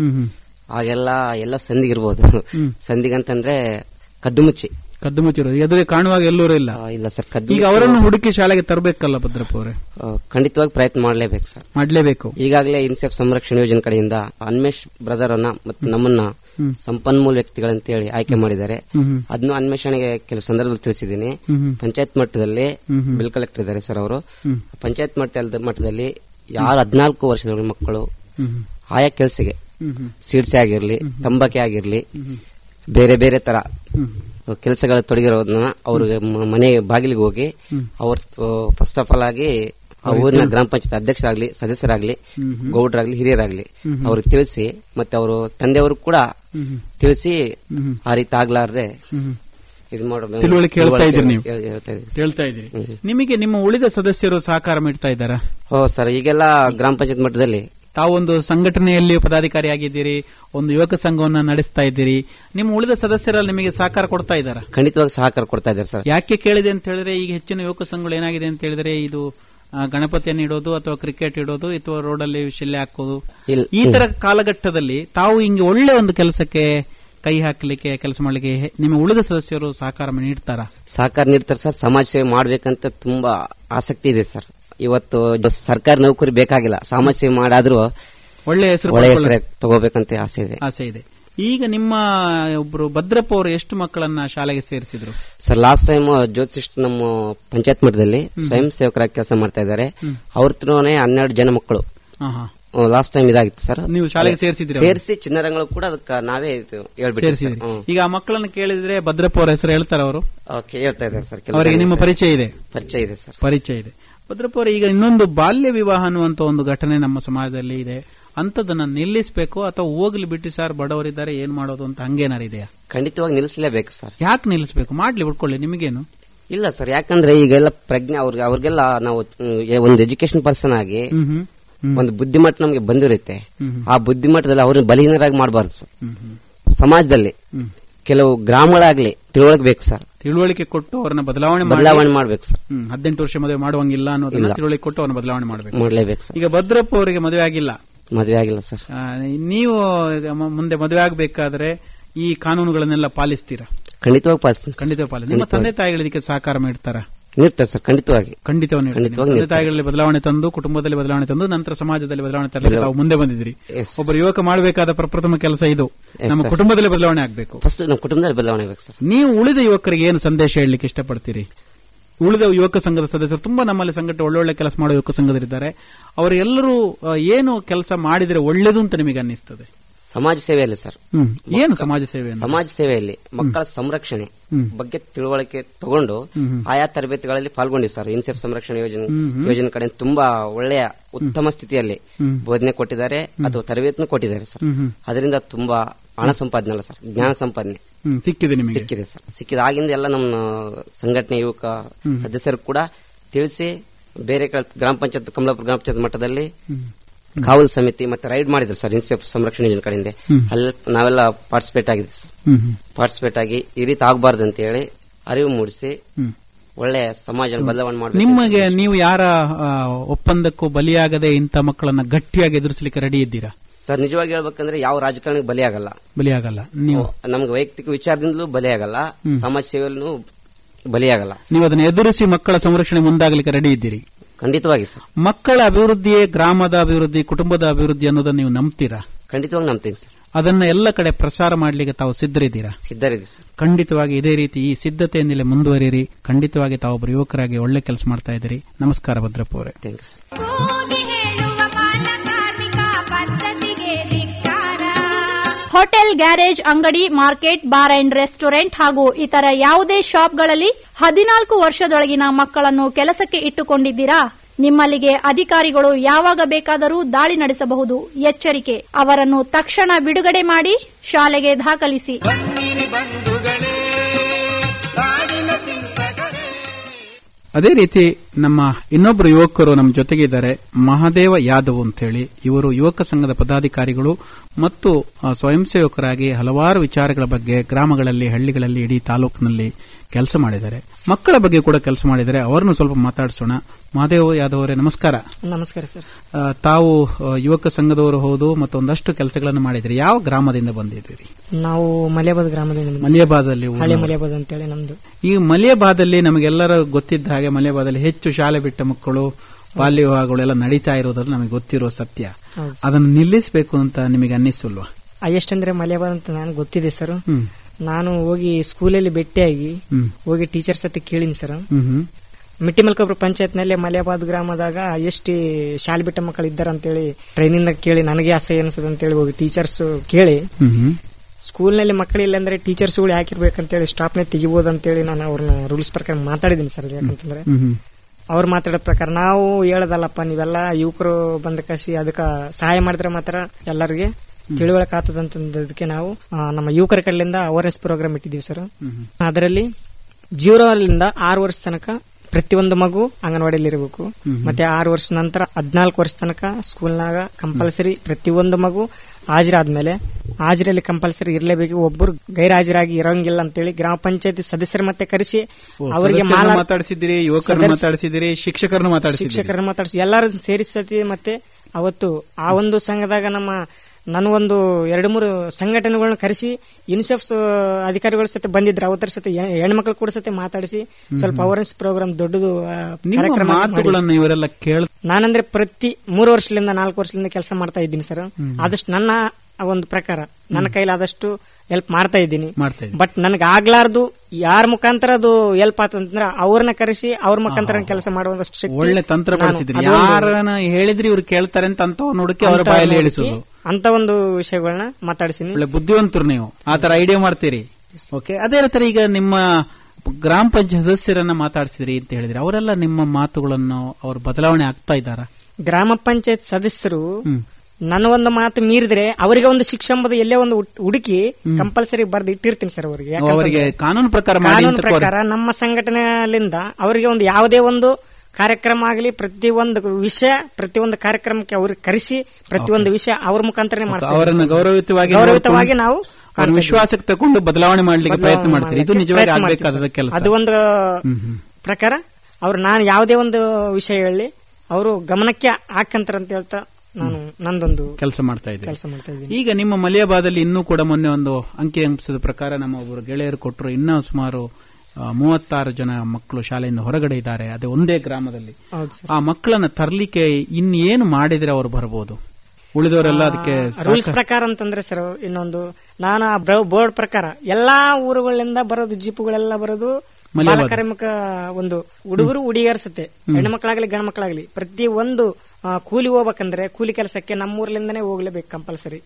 S6: ಆಗೆಲ್ಲ ಎಲ್ಲ ಸಂದಿಗಿರ್ಬೋದು ಸಂದಿಗಂತಂದ್ರೆ ಕದ್ದು ಮುಚ್ಚಿ
S3: ಕದ್ದು ಮುಚ್ಚಿರೋದು. ಎದುರಿಗೆ ಕಾಣುವಾಗ ಎಲ್ಲರೂ ಇಲ್ಲ.
S6: ಇಲ್ಲ ಸರ್ ಕದ್ದು
S3: ಈಗ ಅವರನ್ನು ಹುಡುಕಿ ಶಾಲೆಗೆ ತರಬೇಕಲ್ಲ ಭದ್ರಪ್ಪ ಅವರೇ?
S6: ಖಂಡಿತವಾಗಿ ಪ್ರಯತ್ನ ಮಾಡಲೇಬೇಕು ಸರ್.
S3: ಮಾಡಲೇಬೇಕು.
S6: ಈಗಾಗಲೇ ಇನ್ಸೆಫ್ ಸಂರಕ್ಷಣೆ ಯೋಜನೆ ಕಡೆಯಿಂದ ಅನ್ಮೇಶ್ ಬ್ರದರ್ ಅನ್ನ ಮತ್ತು ನಮ್ಮನ್ನ ಸಂಪನ್ಮೂಲ ವ್ಯಕ್ತಿಗಳಂತೇಳಿ ಆಯ್ಕೆ ಮಾಡಿದ್ದಾರೆ. ಅದನ್ನು ಅನ್ವೇಷಣೆಗೆ ಕೆಲವು ಸಂದರ್ಭದಲ್ಲಿ ತಿಳಿಸಿದ್ದೀನಿ. ಪಂಚಾಯತ್ ಮಟ್ಟದಲ್ಲಿ ಬಿಲ್ ಕಲೆಕ್ಟರ್ ಇದ್ದಾರೆ ಸರ್ ಅವರು. ಪಂಚಾಯತ್ ಮಟ್ಟದ ಮಟ್ಟದಲ್ಲಿ ಯಾರು ಹದಿನಾಲ್ಕು ವರ್ಷದ ಮಕ್ಕಳು ಆಯಾ ಕೆಲಸಕ್ಕೆ
S3: ಹ್ಮ್
S6: ಸೀಡ್ಸೆ ಆಗಿರ್ಲಿ ತಂಬಾಕೆ ಆಗಿರ್ಲಿ ಬೇರೆ ಬೇರೆ ತರ ಕೆಲಸಗಳ ತೊಡಗಿರೋದನ್ನ ಅವ್ರಿಗೆ ಮನೆ ಬಾಗಿಲಿಗೆ ಹೋಗಿ ಅವ್ರ ಫಸ್ಟ್ ಆಫ್ ಆಲ್ ಆಗಿ ಆ ಊರಿನ ಗ್ರಾಮ ಪಂಚಾಯತ್ ಅಧ್ಯಕ್ಷರಾಗ್ಲಿ ಸದಸ್ಯರಾಗ್ಲಿ ಗೌಡರಾಗ್ಲಿ ಹಿರಿಯರಾಗ್ಲಿ ಅವ್ರಿಗೆ ತಿಳಿಸಿ ಮತ್ತೆ ಅವರು ತಂದೆಯವರು ಕೂಡ ತಿಳಿಸಿ ಆ ರೀತಿ ಆಗ್ಲಾರ್ದೆ ಇದು
S3: ತಿಳುವಳಿಕೆ ಹೇಳ್ತಾ ಇದ್ದೀರಿ ನೀವು?
S6: ಹೇಳ್ತಾ ಇದ್ದೀವಿ.
S3: ಹೇಳ್ತಾ ಇದ್ದೀರಿ. ನಿಮಗೆ ನಿಮ್ಮ ಉಳಿದ ಸದಸ್ಯರು ಸಹಕಾರ ನೀಡ್ತಾ ಇದ್ದಾರಾ?
S6: ಓ ಸರ್ ಈಗೆಲ್ಲ ಗ್ರಾಮ ಪಂಚಾಯತ್ ಮಟ್ಟದಲ್ಲಿ
S3: ತಾವೊಂದು ಸಂಘಟನೆಯಲ್ಲಿ ಪದಾಧಿಕಾರಿಯಾಗಿದ್ದೀರಿ ಒಂದು ಯುವಕ ಸಂಘವನ್ನ ನಡೆಸ್ತಾ ಇದ್ದೀರಿ. ನಿಮ್ಮ ಉಳಿದ ಸದಸ್ಯರಲ್ಲಿ ನಿಮಗೆ ಸಹಕಾರ ಕೊಡ್ತಾ ಇದ್ದಾರಾ?
S6: ಖಂಡಿತವಾಗಿ ಸಹಕಾರ ಕೊಡ್ತಾ ಇದ್ದಾರೆ ಸರ್.
S3: ಯಾಕೆ ಕೇಳಿದೆ ಅಂತ ಹೇಳಿದ್ರೆ ಈಗ ಹೆಚ್ಚಿನ ಯುವಕ ಸಂಘಗಳು ಏನಾಗಿದೆ ಅಂತ ಹೇಳಿದ್ರೆ ಇದು ಆ, ಗಣಪತಿಯನ್ನು ಇಡೋದು ಅಥವಾ ಕ್ರಿಕೆಟ್ ಇಡೋದು ಅಥವಾ ರೋಡಲ್ಲಿ ಶಿಲ್ಲೆ ಹಾಕೋದು.
S6: ಇಲ್ಲ.
S3: ಈ ತರ ಕಾಲಘಟ್ಟದಲ್ಲಿ ತಾವು ಹಿಂಗೆ ಒಳ್ಳೆ ಒಂದು ಕೆಲಸಕ್ಕೆ ಕೈ ಹಾಕಲಿಕ್ಕೆ ಕೆಲಸ ಮಾಡಲಿಕ್ಕೆ ಹೆ- ನಿಮ್ಮ ಉಳಿದ ಸದಸ್ಯರು ಸಹಕಾರ ನೀಡ್ತಾರಾ?
S6: ಸಹಕಾರ ನೀಡ್ತಾರೆ ಸರ್. ಸಮಾಜ ಸೇವೆ ಮಾಡ್ಬೇಕಂತ ತುಂಬಾ ಆಸಕ್ತಿ ಇದೆ ಸರ್. ಇವತ್ತು ಸರ್ಕಾರಿ ನೌಕರಿ ಬೇಕಾಗಿಲ್ಲ. ಸಮಾಜ ಸೇವೆ ಮಾಡಾದ್ರೂ
S3: ಒಳ್ಳೆ ಹೆಸರು ಒಳ್ಳೆ
S6: ಹೆಸರು ತಗೋಬೇಕಂತ ಆಸೆ ಇದೆ.
S3: ಆಸೆ ಇದೆ. ಈಗ ನಿಮ್ಮ ಒಬ್ರು ಭದ್ರಪ್ಪ ಅವರು ಎಷ್ಟು ಮಕ್ಕಳನ್ನ ಶಾಲೆಗೆ ಸೇರಿಸಿದ್ರು?
S6: ಸರ್ ಲಾಸ್ಟ್ ಟೈಮ್ ಜ್ಯೋತಿಷ್ ನಮ್ಮ ಪಂಚಾಯತ್ ಮಠದಲ್ಲಿ ಸ್ವಯಂ ಸೇವಕರಾಗಿ ಕೆಲಸ ಮಾಡ್ತಾ ಇದ್ದಾರೆ. ಅವ್ರ ಹನ್ನೆರಡು ಜನ ಮಕ್ಕಳು. ಲಾಸ್ಟ್ ಟೈಮ್ ಇದಾಗಿತ್ತು ಸರ್.
S3: ನೀವು ಶಾಲೆಗೆ ಸೇರಿಸಿದ್ರೆ
S6: ಸೇರಿಸಿ ಚಿನ್ನರಂಗಳು ಕೂಡ ಅದಕ್ಕೆ ನಾವೇ ಹೇಳ್ಬಿಟ್ಟು ಸರ್.
S3: ಈಗ ಆ ಮಕ್ಕಳನ್ನ ಕೇಳಿದ್ರೆ ಭದ್ರಪ್ಪ ಅವರ ಹೆಸರು ಹೇಳ್ತಾರ ಅವರು?
S6: ಹೇಳ್ತಾ ಇದ್ದಾರೆ ಸರ್.
S3: ಅವರಿಗೆ ನಿಮ್ಮ ಪರಿಚಯ ಇದೆ?
S6: ಪರಿಚಯ ಇದೆ ಸರ್.
S3: ಪರಿಚಯ ಇದೆ. ಭದ್ರಪ್ಪ ಅವರೇ ಈಗ ಇನ್ನೊಂದು ಬಾಲ್ಯ ವಿವಾಹ ಅನ್ನುವಂತ ಒಂದು ಘಟನೆ ನಮ್ಮ ಸಮಾಜದಲ್ಲಿ ಇದೆ. ಅಂತದನ್ನ ನಿಲ್ಲಿಸಬೇಕು ಅಥವಾ ಹೋಗ್ಲಿ ಬಿಟ್ಟು ಸರ್ ಬಡವರಿದ್ದಾರೆ ಏನ್ ಮಾಡೋದು ಅಂತ ಹಂಗೇನಾರು ಇದೆಯಾ?
S6: ಖಂಡಿತವಾಗಿ ನಿಲ್ಲಿಸಲೇಬೇಕು ಸರ್.
S3: ಯಾಕೆ ನಿಲ್ಲಿಸಬೇಕು? ಮಾಡ್ಲಿ ಬಿಟ್ಕೊಳ್ಳಿ ನಿಮಗೇನು?
S6: ಇಲ್ಲ ಸರ್ ಯಾಕಂದ್ರೆ ಈಗೆಲ್ಲ ಪ್ರಜ್ಞೆ ಅವ್ರಿಗೆ ಅವ್ರಿಗೆಲ್ಲ ನಾವು ಒಂದು ಎಜುಕೇಶನ್ ಪರ್ಸನ್ ಆಗಿ ಒಂದು ಬುದ್ಧಿಮಟ್ಟ ನಮಗೆ ಬಂದಿರುತ್ತೆ. ಆ ಬುದ್ಧಿಮಟ್ಟದಲ್ಲಿ ಅವ್ರನ್ನ ಬಲಹೀನರಾಗಿ ಮಾಡಬಾರ್ದು ಸರ್. ಸಮಾಜದಲ್ಲಿ ಕೆಲವು ಗ್ರಾಮಗಳಾಗ್ಲಿ ತಿಳುವಳಿಕೆ ಬೇಕು ಸರ್.
S3: ತಿಳುವಳಿಕೆ ಕೊಟ್ಟು ಅವರನ್ನ ಬದಲಾವಣೆ
S6: ಬದಲಾವಣೆ ಮಾಡ್ಬೇಕು ಸರ್.
S3: ಹ್ಮ್ ಹದಿನೆಂಟು ವರ್ಷ ಮದುವೆ ಮಾಡುವಂಗಿಲ್ಲ ಅನ್ನೋದನ್ನ. ತಿಳುವಳಿಕೆ ಕೊಟ್ಟು ಅವ್ರನ್ನ ಬದಲಾವಣೆ ಮಾಡಬೇಕು.
S6: ಮಾಡಲೇಬೇಕು ಸರ್.
S3: ಈಗ ಭದ್ರಪ್ಪ ಅವರಿಗೆ ಮದುವೆ ಆಗಿಲ್ಲ.
S6: ಮದುವೆ ಆಗಿಲ್ಲ ಸರ್.
S3: ನೀವು ಮುಂದೆ ಮದುವೆ ಆಗಬೇಕಾದ್ರೆ ಈ ಕಾನೂನುಗಳನ್ನೆಲ್ಲ ಪಾಲಿಸ್ತೀರಾ?
S6: ಖಂಡಿತವಾಗಿ ಪಾಲಿಸ್ತೀನಿ ಖಂಡಿತವಾಗಿ
S3: ಖಂಡಿತ ಪಾಲಿಸ್ ನಿಮ್ಮ ತಂದೆ ತಾಯಿಗಳು ಇದಕ್ಕೆ ಸಹಕಾರ ನೀಡ್ತಾರಾ?
S6: ನೀಡ್ತಾರೆ ಸರ್ ಖಂಡಿತವಾಗಿ ಖಂಡಿತವಾಗಿ
S3: ತಂದೆ ತಾಯಿಗಳಲ್ಲಿ ಬದಲಾವಣೆ ತಂದು ಕುಟುಂಬದಲ್ಲಿ ಬದಲಾವಣೆ ತಂದು ನಂತರ ಸಮಾಜದಲ್ಲಿ ಬದಲಾವಣೆ ತರಲಿಕ್ಕೆ ತಾವು ಮುಂದೆ ಬಂದಿದ್ರಿ
S6: ಒಬ್ಬ
S3: ಒಬ್ಬರು ಯುವಕ ಮಾಡಬೇಕಾದ ಪ್ರಪ್ರಥಮ ಕೆಲಸ ಇದು. ನಮ್ಮ ಕುಟುಂಬದಲ್ಲಿ ಬದಲಾವಣೆ ಆಗಬೇಕು.
S6: ಫಸ್ಟ್ ನಮ್ಮ ಕುಟುಂಬದಲ್ಲಿ ಬದಲಾವಣೆ ಆಗಬೇಕು ಸರ್
S3: ನೀವು ಉಳಿದ ಯುವಕರಿಗೆ ಏನು ಸಂದೇಶ ಹೇಳಲಿಕ್ಕೆ ಇಷ್ಟಪಡ್ತೀರಿ? ಉಳಿದ ಯುವಕ ಸಂಘದ ಸದಸ್ಯರು ತುಂಬಾ ನಮ್ಮಲ್ಲಿ ಸಂಘಟನೆ ಒಳ್ಳೊಳ್ಳೆ ಕೆಲಸ ಮಾಡೋ ಯುವಕ ಸಂಘದಲ್ಲಿದ್ದಾರೆ. ಅವರೆಲ್ಲರೂ ಏನು ಕೆಲಸ ಮಾಡಿದ್ರೆ ಒಳ್ಳೇದು ಅಂತ ನಿಮಗೆ ಅನ್ನಿಸ್ತದೆ?
S6: ಸಮಾಜ ಸೇವೆಯಲ್ಲಿ ಸರ್.
S3: ಏನು ಸಮಾಜ ಸೇವೆ?
S6: ಸಮಾಜ ಸೇವೆಯಲ್ಲಿ ಮಕ್ಕಳ ಸಂರಕ್ಷಣೆ. ಬಗ್ಗೆ ತಿಳುವಳಿಕೆ ತಗೊಂಡು. ಆಯಾ ತರಬೇತಿಗಳಲ್ಲಿ ಪಾಲ್ಗೊಂಡಿವಿ ಸರ್. ಇನ್ಸೆಫ್ ಸಂರಕ್ಷಣೆ ಯೋಜನೆ ಯೋಜನೆ ಕಡೆ ತುಂಬಾ ಒಳ್ಳೆಯ ಉತ್ತಮ ಸ್ಥಿತಿಯಲ್ಲಿ ಬೋಧನೆ ಕೊಟ್ಟಿದ್ದಾರೆ ಅಥವಾ ತರಬೇತಿನೂ ಕೊಟ್ಟಿದ್ದಾರೆ ಸರ್. ಅದರಿಂದ ತುಂಬಾ ಹಣ ಸಂಪಾದನೆ ಅಲ್ಲ ಸರ್. ಜ್ಞಾನ ಸಂಪಾದನೆ
S3: ಸಿಕ್ಕಿದೆ
S6: ಸಿಕ್ಕಿದೆ ಸರ್. ಸಿಕ್ಕಿದೆ. ಆಗಿಂದ ಎಲ್ಲ ನಮ್ಮ ಸಂಘಟನೆ ಯುವಕ ಸದಸ್ಯರು ಕೂಡ ತಿಳಿಸಿ ಬೇರೆ ಕಡೆ ಗ್ರಾಮ ಪಂಚಾಯತ್ ಕಮಲಾಪುರ ಗ್ರಾಮ ಪಂಚಾಯತ್ ಮಟ್ಟದಲ್ಲಿ ಕಾವಲು ಸಮಿತಿ ಮತ್ತೆ ರೈಡ್ ಮಾಡಿದ್ರು ಸರ್ ಇನ್ಸೆಫ್ ಸಂರಕ್ಷಣೆ ಯೋಜನೆ ಕಡೆಯಿಂದ. ಅಲ್ಲಿ ನಾವೆಲ್ಲ ಪಾರ್ಟಿಸಿಪೇಟ್ ಆಗಿದ್ವಿ ಸರ್. ಪಾರ್ಟಿಸಿಪೇಟ್ ಆಗಿ ಈ ರೀತಿ ಆಗಬಾರ್ದು ಅಂತ ಹೇಳಿ ಅರಿವು ಮೂಡಿಸಿ ಒಳ್ಳೆ ಸಮಾಜ ಬದಲಾವಣೆ ಮಾಡಿ
S3: ನಿಮಗೆ ನೀವು ಯಾರ ಒಪ್ಪಂದಕ್ಕೂ ಬಲಿಯಾಗದೆ ಇಂಥ ಮಕ್ಕಳನ್ನ ಗಟ್ಟಿಯಾಗಿ ಎದುರಿಸಲಿಕ್ಕೆ ರೆಡಿ ಇದ್ದೀರಾ?
S6: ಸರ್ ನಿಜವಾಗಿ ಹೇಳ್ಬೇಕಂದ್ರೆ ಯಾವ ರಾಜಕಾರಣಕ್ಕೆ ಬಲಿಯಾಗಲ್ಲ.
S3: ಬಲಿಯಾಗಲ್ಲ. ನೀವು
S6: ನಮ್ಗೆ ವೈಯಕ್ತಿಕ ವಿಚಾರದಿಂದಲೂ ಬಲಿಯಾಗಲ್ಲ ಸಮಾಜ ಸೇವೆಯಲ್ಲೂ ಬಲಿಯಾಗಲ್ಲ.
S3: ನೀವು ಅದನ್ನ ಎದುರಿಸಿ ಮಕ್ಕಳ ಸಂರಕ್ಷಣೆ ಮುಂದಾಗಲಿಕ್ಕೆ ರೆಡಿ ಇದ್ದೀರಿ.
S6: ಖಂಡಿತವಾಗಿ ಸರ್.
S3: ಮಕ್ಕಳ ಅಭಿವೃದ್ಧಿಯೇ ಗ್ರಾಮದ ಅಭಿವೃದ್ಧಿ ಕುಟುಂಬದ ಅಭಿವೃದ್ಧಿ ಅನ್ನೋದನ್ನ ನೀವು ನಂಬ್ತೀರಾ?
S6: ಖಂಡಿತವಾಗಿ ನಂಬ್ತೀನಿ ಸರ್.
S3: ಅದನ್ನ ಎಲ್ಲ ಕಡೆ ಪ್ರಸಾರ ಮಾಡಲಿಕ್ಕೆ ತಾವು ಸಿದ್ಧರಿದ್ದೀರಾ?
S6: ಸಿದ್ಧರಿದೆ ಸರ್.
S3: ಖಂಡಿತವಾಗಿ ಇದೇ ರೀತಿ ಈ ಸಿದ್ಧತೆಯಿಂದಲೇ ಮುಂದುವರಿಯಿರಿ. ಖಂಡಿತವಾಗಿ ತಾವೊಬ್ಬರು ಯುವಕರಾಗಿ ಒಳ್ಳೆ ಕೆಲಸ ಮಾಡ್ತಾ ಇದ್ದೀರಿ. ನಮಸ್ಕಾರ ಭದ್ರಪ್ಪ ಅವರೇ.
S6: Thank you sir.
S7: Hotel garage ಅಂಗಡಿ ಮಾರ್ಕೆಟ್ ಬಾರ್ ಅಂಡ್ ರೆಸ್ಟೋರೆಂಟ್ ಹಾಗೂ ಇತರ ಯಾವುದೇ ಶಾಪ್ಗಳಲ್ಲಿ ಹದಿನಾಲ್ಕು ವರ್ಷದೊಳಗಿನ ಮಕ್ಕಳನ್ನು ಕೆಲಸಕ್ಕೆ ಇಟ್ಟುಕೊಂಡಿದ್ದೀರಾ? ನಿಮ್ಮಲ್ಲಿಗೆ ಅಧಿಕಾರಿಗಳು ಯಾವಾಗ ಬೇಕಾದರೂ ದಾಳಿ ನಡೆಸಬಹುದು. ಎಚ್ಚರಿಕೆ. ಅವರನ್ನು ತಕ್ಷಣ ಬಿಡುಗಡೆ ಮಾಡಿ ಶಾಲೆಗೆ ದಾಖಲಿಸಿ.
S3: ಅದೇ ರೀತಿ ನಮ್ಮ ಇನ್ನೊಬ್ಬರು ಯುವಕರು ನಮ್ಮ ಜೊತೆಗಿದ್ದಾರೆ. ಮಹಾದೇವ ಯಾದವ್ ಅಂತ ಹೇಳಿ ಇವರು ಯುವಕ ಸಂಘದ ಪದಾಧಿಕಾರಿಗಳು ಮತ್ತು ಸ್ವಯಂ ಸೇವಕರಾಗಿ ಹಲವಾರು ವಿಚಾರಗಳ ಬಗ್ಗೆ ಗ್ರಾಮಗಳಲ್ಲಿ ಹಳ್ಳಿಗಳಲ್ಲಿ ಇಡೀ ತಾಲೂಕಿನಲ್ಲಿ ಕೆಲಸ ಮಾಡಿದ್ದಾರೆ. ಮಕ್ಕಳ ಬಗ್ಗೆ ಕೂಡ ಕೆಲಸ ಮಾಡಿದ್ದಾರೆ. ಅವರನ್ನು ಸ್ವಲ್ಪ ಮಾತಾಡಿಸೋಣ. ಮಹಾದೇವ ಯಾದವ್ ಅವರೇ ನಮಸ್ಕಾರ.
S8: ನಮಸ್ಕಾರ ಸರ್.
S3: ತಾವು ಯುವಕ ಸಂಘದವರು ಹೌದು ಮತ್ತು ಒಂದಷ್ಟು ಕೆಲಸಗಳನ್ನು ಮಾಡಿದ್ರಿ. ಯಾವ ಗ್ರಾಮದಿಂದ ಬಂದಿದ್ದೀರಿ?
S8: ನಾವು ಮಲಿಯಾಬಾದ್ ಗ್ರಾಮದಿಂದ.
S3: ಮಲಿಯಾಬಾದಲ್ಲಿ
S8: ಹಳೆ ಅಂತ ಅಂತೇಳಿ ನಮ್ದು.
S3: ಈ ಮಲಿಯಾಬಾದಲ್ಲಿ ನಮಗೆಲ್ಲರ ಗೊತ್ತಿದ್ದ ಹಾಗೆ ಮಲಿಯಾಬಾದಲ್ಲಿ ಹೆಚ್ಚು ಶಾಲೆ ಬಿಟ್ಟ ಮಕ್ಕಳು ಬಾಲ್ಯ ವಿವಾಹಗಳು ಎಲ್ಲ ನಡೀತಾ ಇರೋದ್ರಲ್ಲಿ ನಮಗೆ ಗೊತ್ತಿರೋ ಸತ್ಯ. ಅದನ್ನು ನಿಲ್ಲಿಸಬೇಕು ಅಂತ ನಿಮಗೆ ಅನ್ನಿಸಲ್ವಾ?
S8: ಎಷ್ಟಂದ್ರೆ ಮಲೆಬಾದ್ ಅಂತ ನಾನು ಗೊತ್ತಿದೆ ಸರ್. ನಾನು ಹೋಗಿ ಸ್ಕೂಲಲ್ಲಿ ಭೇಟಿಯಾಗಿ ಹೋಗಿ ಟೀಚರ್ಸ್ ಹತ್ರ ಕೇಳಿನಿ ಸರ್.
S3: ಮಿಟ್ಟಿಮಲ್ಕಬ್ರ
S8: ಪಂಚಾಯತ್ನಲ್ಲಿ ಪಂಚಾಯತ್ನಲ್ಲಿ ಮಲೆಬಾದ್ ಗ್ರಾಮದಾಗ ಎಷ್ಟು ಶಾಲೆ ಬಿಟ್ಟ ಮಕ್ಕಳು ಇದ್ದಾರೆ ಅಂತೇಳಿ ಟ್ರೈನಿಂದ ಕೇಳಿ ನನಗೆ ಅಸಹ್ಯ ಅಂತ ಅಂತೇಳಿ ಹೋಗಿ ಟೀಚರ್ಸ್ ಕೇಳಿ. ಸ್ಕೂಲ್ನಲ್ಲಿ ಮಕ್ಕಳಿಲ್ಲ ಅಂದ್ರೆ ಟೀಚರ್ಸ್ಗಳು ಯಾಕಿರ್ಬೇಕಂತೇಳಿ ಸ್ಟಾಫ್ನೇ ತೆಗಿಬೋದು ಅಂತೇಳಿ ನಾನು ಅವ್ರನ್ನ ರೂಲ್ಸ್ ಪ್ರಕಾರ ಮಾತಾಡಿದ್ದೀನಿ ಸರ್ ಯಾಕಂತಂದ್ರೆ. ಅವ್ರು ಮಾತಾಡೋ ಪ್ರಕಾರ ನಾವು ಹೇಳದಲ್ಲಪ್ಪ ನೀವೆಲ್ಲ ಯುವಕರು ಬಂದ ಕಸಿ ಅದಕ್ಕೆ ಸಹಾಯ ಮಾಡಿದ್ರೆ ಮಾತ್ರ ಎಲ್ಲರಿಗೆ ತಿಳುವಳಿಕೆ ಆಗ್ತದ ಅದಕ್ಕೆ ನಾವು ನಮ್ಮ ಯುವಕರ ಕಡೆಯಿಂದ ಅವೇರ್ನೆಸ್ ಪ್ರೋಗ್ರಾಮ್ ಇಟ್ಟಿದ್ದೀವಿ ಸರ್. ಅದರಲ್ಲಿ ಜೀರೋಲಿಂದ ಆರು ವರ್ಷ ತನಕ ಪ್ರತಿಯೊಂದು ಮಗು ಅಂಗನವಾಡಿಯಲ್ಲಿ ಇರಬೇಕು. ಮತ್ತೆ ಆರು ವರ್ಷ ನಂತರ ಹದಿನಾಲ್ಕು ವರ್ಷ ತನಕ ಸ್ಕೂಲ್ನಾಗ ಕಂಪಲ್ಸರಿ ಪ್ರತಿಯೊಂದು ಮಗು ಹಾಜರಾದ್ಮೇಲೆ ಹಾಜರಲ್ಲಿ ಕಂಪಲ್ಸರಿ ಇರಲೇಬೇಕು. ಒಬ್ಬರು ಗೈರಾಜರಾಗಿ ಇರೋಂಗಿಲ್ಲ ಅಂತೇಳಿ ಗ್ರಾಮ ಪಂಚಾಯತಿ ಸದಸ್ಯರ ಮತ್ತೆ ಕರೆಸಿ ಅವರಿಗೆ
S3: ಮಾತಾಡಿಸಿದ್ರಿ ಯುವಕರನ್ನು ಮಾತಾಡಿಸಿದಿರಿ ಶಿಕ್ಷಕರನ್ನು ಮಾತಾಡಿಸಿದಿರಿ
S8: ಶಿಕ್ಷಕರನ್ನು ಮಾತಾಡಿಸಿ ಎಲ್ಲರೂ ಸೇರಿಸತಿ ಮತ್ತೆ ಅವತ್ತು ಆ ಒಂದು ಸಂಘದಾಗ ನಮ್ಮ ನನಗೊಂದು ಎರಡು ಮೂರು ಸಂಘಟನೆಗಳನ್ನ ಕರೆಸಿ ಯುನಿಸೆಫ್ ಅಧಿಕಾರಿಗಳ ಸತೆ ಬಂದಿದ್ರು. ಅವತ್ತರ ಸತೆ ಹೆಣ್ಮಕ್ಳು ಕೂಡ ಸತೆ ಮಾತಾಡಿಸಿ ಸ್ವಲ್ಪ ಅವೇರ್ನೆಸ್ ಪ್ರೋಗ್ರಾಮ್ ದೊಡ್ಡದು.
S3: ಮಾತುಗಳನ್ನು ಇವರೆಲ್ಲ ಕೇಳ
S8: ನಾನಂದ್ರೆ ಪ್ರತಿ ಮೂರು ವರ್ಷದಿಂದ ನಾಲ್ಕು ವರ್ಷದಿಂದ ಕೆಲಸ ಮಾಡ್ತಾ ಇದ್ದೀನಿ ಸರ್. ಆದಷ್ಟು ನನ್ನ ಒಂದು ಪ್ರಕಾರ. ನನ್ನ ಕೈಲಾದಷ್ಟು ಹೆಲ್ಪ್ ಮಾಡ್ತಾ ಇದ್ದೀನಿ. ಬಟ್ ನನಗೆ ಆಗ್ಲಾರ್ದು ಯಾರ ಮುಖಾಂತರ ಅದು ಹೆಲ್ಪ್ ಆತಂದ್ರ ಅವ್ರನ್ನ ಕರೆಸಿ ಅವ್ರ ಮುಖಾಂತರ ಕೆಲಸ ಮಾಡುವಂತ
S3: ಒಳ್ಳೆ ತಂತ್ರ ಯಾರನ್ನ ಹೇಳಿದ್ರಿ ಇವ್ರು ಕೇಳ್ತಾರೆ ಅಂತ ಅಂತ ಅವರ
S8: ಅಂತ
S3: ಬಾಯಲ್ಲಿ ಹೇಳಿಸೋದು.
S8: ಅಂತ ಒಂದು ವಿಷಯಗಳನ್ನ ಮಾತಾಡಿಸಿನಿ.
S3: ಒಳ್ಳೆ ಬುದ್ಧಿವಂತರು ನೀವು. ಆತರ ಐಡಿಯಾ ಮಾಡ್ತೀರಿ. ಓಕೆ ಅದೇ ತರ ಈಗ ನಿಮ್ಮ ಗ್ರಾಮ ಪಂಚಾಯತ್ ಸದಸ್ಯರನ್ನ ಮಾತಾಡಿಸಿದ್ರಿ ಅಂತ ಹೇಳಿದ್ರಿ. ಅವರೆಲ್ಲ ನಿಮ್ಮ ಮಾತುಗಳನ್ನು ಅವ್ರು ಬದಲಾವಣೆ ಆಗ್ತಾ ಇದ್ದಾರಾ?
S8: ಗ್ರಾಮ ಪಂಚಾಯತ್ ಸದಸ್ಯರು. ನನ್ನ ಒಂದು ಮಾತು ಮೀರಿದ್ರೆ ಅವರಿಗೆ ಒಂದು ಶಿಕ್ಷೆ ಎಂಬುದು ಎಲ್ಲೇ ಒಂದು ಹುಡ್- ಹುಡುಕಿ ಕಂಪಲ್ಸರಿ ಬರ್ದು ಇಟ್ಟಿರ್ತೀನಿ ಸರ್ ಅವರಿಗೆ.
S3: ಅವರಿಗೆ ಕಾನೂನು ಪ್ರಕಾರ
S8: ಕಾನೂನು ಪ್ರಕಾರ ನಮ್ಮ ಸಂಘಟನೆಯಿಂದ ಅವರಿಗೆ ಒಂದು ಯಾವುದೇ ಒಂದು ಕಾರ್ಯಕ್ರಮ ಆಗಲಿ ಪ್ರತಿಯೊಂದು ವಿಷಯ ಪ್ರತಿಯೊಂದು ಕಾರ್ಯಕ್ರಮಕ್ಕೆ ಅವ್ರಿಗೆ ಕರೆಸಿ ಪ್ರತಿಯೊಂದು ವಿಷಯ ಅವ್ರ ಮುಖಾಂತರನೇ
S3: ಮಾಡ್ತಾರೆ
S8: ಗೌರವಿತವಾಗಿ
S3: ಗೌರವಯುತವಾಗಿ
S8: ನಾವು
S3: ವಿಶ್ವಾಸಕ್ಕೆ ತಗೊಂಡು ಬದಲಾವಣೆ ಮಾಡ್ಲಿಕ್ಕೆ ಪ್ರಯತ್ನ ಮಾಡ್ತೀರಿ. ಇದು ನಿಜವಾಗಿ ಆಗ್ಬೇಕಾದ ಕೆಲಸ.
S8: ಅದು ಒಂದು ಪ್ರಕಾರ ಅವ್ರು ನಾನು ಯಾವುದೇ ಒಂದು ವಿಷಯ ಹೇಳಿ ಅವರು ಗಮನಕ್ಕೆ ಹಾಕಂತಾರ ಅಂತ ಹೇಳ್ತಾ ನಾನು ನಂದೊಂದು
S3: ಕೆಲಸ ಮಾಡ್ತಾ ಇದ್ದೆ
S8: ಕೆಲಸ ಮಾಡ್ತಾ ಇದ್ದೀನಿ.
S3: ಈಗ ನಿಮ್ಮ ಮಲಿಯಾಬಾದಲ್ಲಿ ಇನ್ನೂ ಕೂಡ ಮೊನ್ನೆ ಒಂದು ಅಂಕಿ ಅಂಶದ ಪ್ರಕಾರ ನಮ್ಮ ಒಬ್ಬರು ಗೆಳೆಯರು ಕೊಟ್ಟರು. ಇನ್ನೂ ಸುಮಾರು ಮೂವತ್ತಾರು ಜನ ಮಕ್ಕಳು ಶಾಲೆಯಿಂದ ಹೊರಗಡೆ ಇದ್ದಾರೆ. ಅದೇ ಒಂದೇ ಗ್ರಾಮದಲ್ಲಿ. ಆ ಮಕ್ಕಳನ್ನ ತರಲಿಕ್ಕೆ ಇನ್ನೇನು ಮಾಡಿದ್ರೆ ಅವರು ಬರಬಹುದು ಉಳಿದವರೆಲ್ಲ ಅದಕ್ಕೆ
S8: ರೂಲ್ಸ್ ಪ್ರಕಾರ ಅಂತಂದ್ರೆ ಸರ್ ಇನ್ನೊಂದು ನಾನು ಆ ಬೋರ್ಡ್ ಪ್ರಕಾರ ಎಲ್ಲಾ ಊರುಗಳಿಂದ ಬರೋದು ಜೀಪುಗಳೆಲ್ಲ ಬರೋದು. ಬಾಲಕಾರ್ಮಿಕ ಒಂದು ಹುಡುಗರು ಹುಡುಗಿಯರ್ಸತ್ತೆ ಹೆಣ್ಣು ಮಕ್ಕಳಾಗ್ಲಿ ಗಂಡು ಮಕ್ಕಳಾಗ್ಲಿ. ಪ್ರತಿ ಒಂದು ಕೂಲಿ ಹೋಗ್ಬೇಕಂದ್ರೆ ಕೂಲಿ ಕೆಲಸಕ್ಕೆ ನಮ್ಮೂರ್ಲಿಂದನೇ ಹೋಗ್ಲೇಬೇಕು ಕಂಪಲ್ಸರಿ.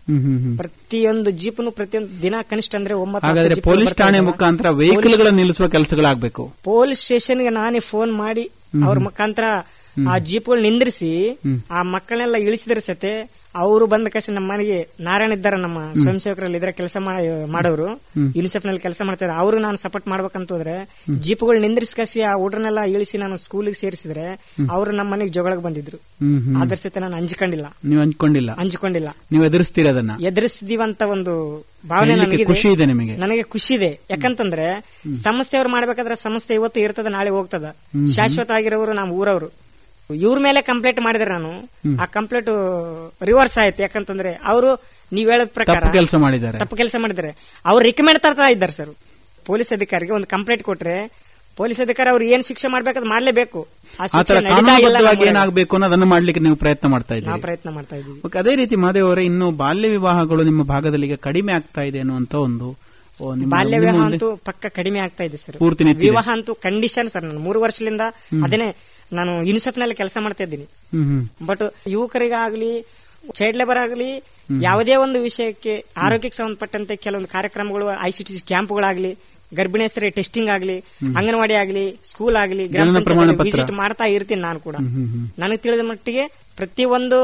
S8: ಪ್ರತಿಯೊಂದು ಜೀಪ್ನು ಪ್ರತಿಯೊಂದು ದಿನ ಕನಿಷ್ಠ ಅಂದ್ರೆ ಒಂಬತ್ತು
S3: ಪೊಲೀಸ್ ಠಾಣೆ ಮುಖಾಂತರ ವೆಹಿಕಲ್ ಗಳನ್ನ ನಿಲ್ಲಿಸುವ ಕೆಲಸಗಳಾಗಬೇಕು.
S8: ಪೊಲೀಸ್ ಸ್ಟೇಷನ್ಗೆ ನಾನೇ ಫೋನ್ ಮಾಡಿ ಅವ್ರ ಮುಖಾಂತರ ಆ ಜೀಪ್ಗಳು ನಿಂದ್ರಿಸಿ ಆ ಮಕ್ಕಳನ್ನೆಲ್ಲ ಇಳಿಸಿದ್ರೆ ಸತೆ ಅವರು ಬಂದ ಕಷ್ಟ ನಮ್ಮ ಮನೆಗೆ ನಾರಾಯಣ ಇದ್ದಾರೆ ನಮ್ಮ ಸ್ವಯಂ ಸೇವಕರಲ್ಲಿ ಇದ್ರೆ ಕೆಲಸ ಮಾಡೋರು. ಯುನಿಸೆಫ್ನಲ್ಲಿ ಕೆಲಸ ಮಾಡ್ತಾರೆ ಅವರು ನಾನು ಸಪೋರ್ಟ್ ಮಾಡ್ಬೇಕಂತ ಹೋದ್ರೆ ಜೀಪ್ಗಳು ನಿಂದ್ರಿಸಿ ಕಸಿ ಆ ಹುಡ್ರನ್ನೆಲ್ಲ ಇಳಿಸಿ ನಾನು ಸ್ಕೂಲಿಗೆ ಸೇರಿಸಿದ್ರೆ ಅವರು ನಮ್ಮ ಮನೆಗೆ ಜಗಳಕ್ಕೆ ಬಂದಿದ್ರು. ಅದರ ಸತೆ ನಾನು ಅಂಜಿಕೊಂಡಿಲ್ಲ.
S3: ನೀವು ಹಂಚ್ಕೊಂಡಿಲ್ಲ
S8: ಅಂಜಿಕೊಂಡಿಲ್ಲ.
S3: ನೀವು ಎದುರಿಸ್ತೀರ ಅದನ್ನ?
S8: ಎದುರಿಸಿದೀವಂತ ಒಂದು ಭಾವನೆ ನನಗೆ
S3: ಖುಷಿ ಇದೆ ನಿಮಗೆ?
S8: ನನಗೆ ಖುಷಿ ಇದೆ. ಯಾಕಂತಂದ್ರೆ ಸಂಸ್ಥೆಯವ್ರು ಮಾಡ್ಬೇಕಾದ್ರೆ ಸಂಸ್ಥೆ ಇವತ್ತು ಇರ್ತದ ನಾಳೆ ಹೋಗ್ತದ. ಶಾಶ್ವತ ಆಗಿರೋರು ನಮ್ಮ ಊರವರು. ಇವ್ರ ಮೇಲೆ ಕಂಪ್ಲೇಂಟ್ ಮಾಡಿದ್ರೆ ನಾನು ಆ ಕಂಪ್ಲೇಂಟ್ ರಿವರ್ಸ್ ಆಯ್ತು. ಯಾಕಂತಂದ್ರೆ ಅವರು ನೀವ್ ಹೇಳದ ಪ್ರಕಾರ
S3: ತಪ್ಪು ಕೆಲಸ ಮಾಡಿದ್ದಾರೆ.
S8: ತಪ್ಪು ಕೆಲಸ ಮಾಡಿದ್ದಾರೆ. ಅವ್ರು ರಿಕಮೆಂಡ್ ತರ್ತಾ ಇದ್ದಾರೆ ಸರ್. ಪೊಲೀಸ್ ಅಧಿಕಾರಿಗೆ ಒಂದು ಕಂಪ್ಲೇಂಟ್ ಕೊಟ್ರೆ ಪೊಲೀಸ್ ಅಧಿಕಾರಿ ಅವ್ರು ಏನ್ ಶಿಕ್ಷೆ ಮಾಡ್ಬೇಕಾದ್ ಮಾಡ್ಲೇಬೇಕು.
S3: ಏನಾಗಬೇಕು ಅನ್ನೋದನ್ನು ಮಾಡ್ಲಿಕ್ಕೆ ನೀವು ಪ್ರಯತ್ನ ಮಾಡ್ತಾ ಇದ್ದೀವಿ
S8: ಪ್ರಯತ್ನ ಮಾಡ್ತಾ
S3: ಇದ್ದೀವಿ. ಅದೇ ರೀತಿ ಮಾದೇವ್ ಅವರೇ ಇನ್ನು ಬಾಲ್ಯ ವಿವಾಹಗಳು ನಿಮ್ಮ ಭಾಗದಲ್ಲಿ ಕಡಿಮೆ ಆಗ್ತಾ ಇದೆ ಅನ್ನುವಂತ ಒಂದು
S8: ಬಾಲ್ಯ ವಿವಾಹ ಅಂತೂ ಪಕ್ಕ ಕಡಿಮೆ ಆಗ್ತಾ ಇದೆ ಸರ್.
S3: ಪೂರ್ತಿ
S8: ವಿವಾಹ ಅಂತೂ ಕಂಡೀಷನ್ ಸರ್ ನಾನು ಮೂರು ವರ್ಷದಿಂದ ಅದೇನೆ ನಾನು ಯುನಿಸೆಫ್ನಲ್ಲಿ ಕೆಲಸ ಮಾಡ್ತಾ ಇದ್ದೀನಿ. ಬಟ್ ಯುವಕರಿಗಾಗ್ಲಿ ಚೈಲ್ಡ್ ಲೇಬರ್ ಆಗಲಿ ಯಾವುದೇ ಒಂದು ವಿಷಯಕ್ಕೆ ಆರೋಗ್ಯಕ್ಕೆ ಸಂಬಂಧಪಟ್ಟಂತೆ ಕೆಲವೊಂದು ಕಾರ್ಯಕ್ರಮಗಳು ಐಸಿಟಿ ಕ್ಯಾಂಪ್ಗಳಾಗ್ಲಿ ಗರ್ಭಿಣಿಯಸ್ಥರಿಗೆ ಟೆಸ್ಟಿಂಗ್ ಆಗಲಿ ಅಂಗನವಾಡಿ ಆಗಲಿ ಸ್ಕೂಲ್ ಆಗಲಿ
S3: ಗ್ರಾಮ ಪಂಚಾಯತ್
S8: ವಿಸಿಟ್ ಮಾಡ್ತಾ ಇರ್ತೀನಿ ನಾನು ಕೂಡ. ನನಗೆ ತಿಳಿದ ಮಟ್ಟಿಗೆ ಪ್ರತಿಯೊಂದು ಒಂದು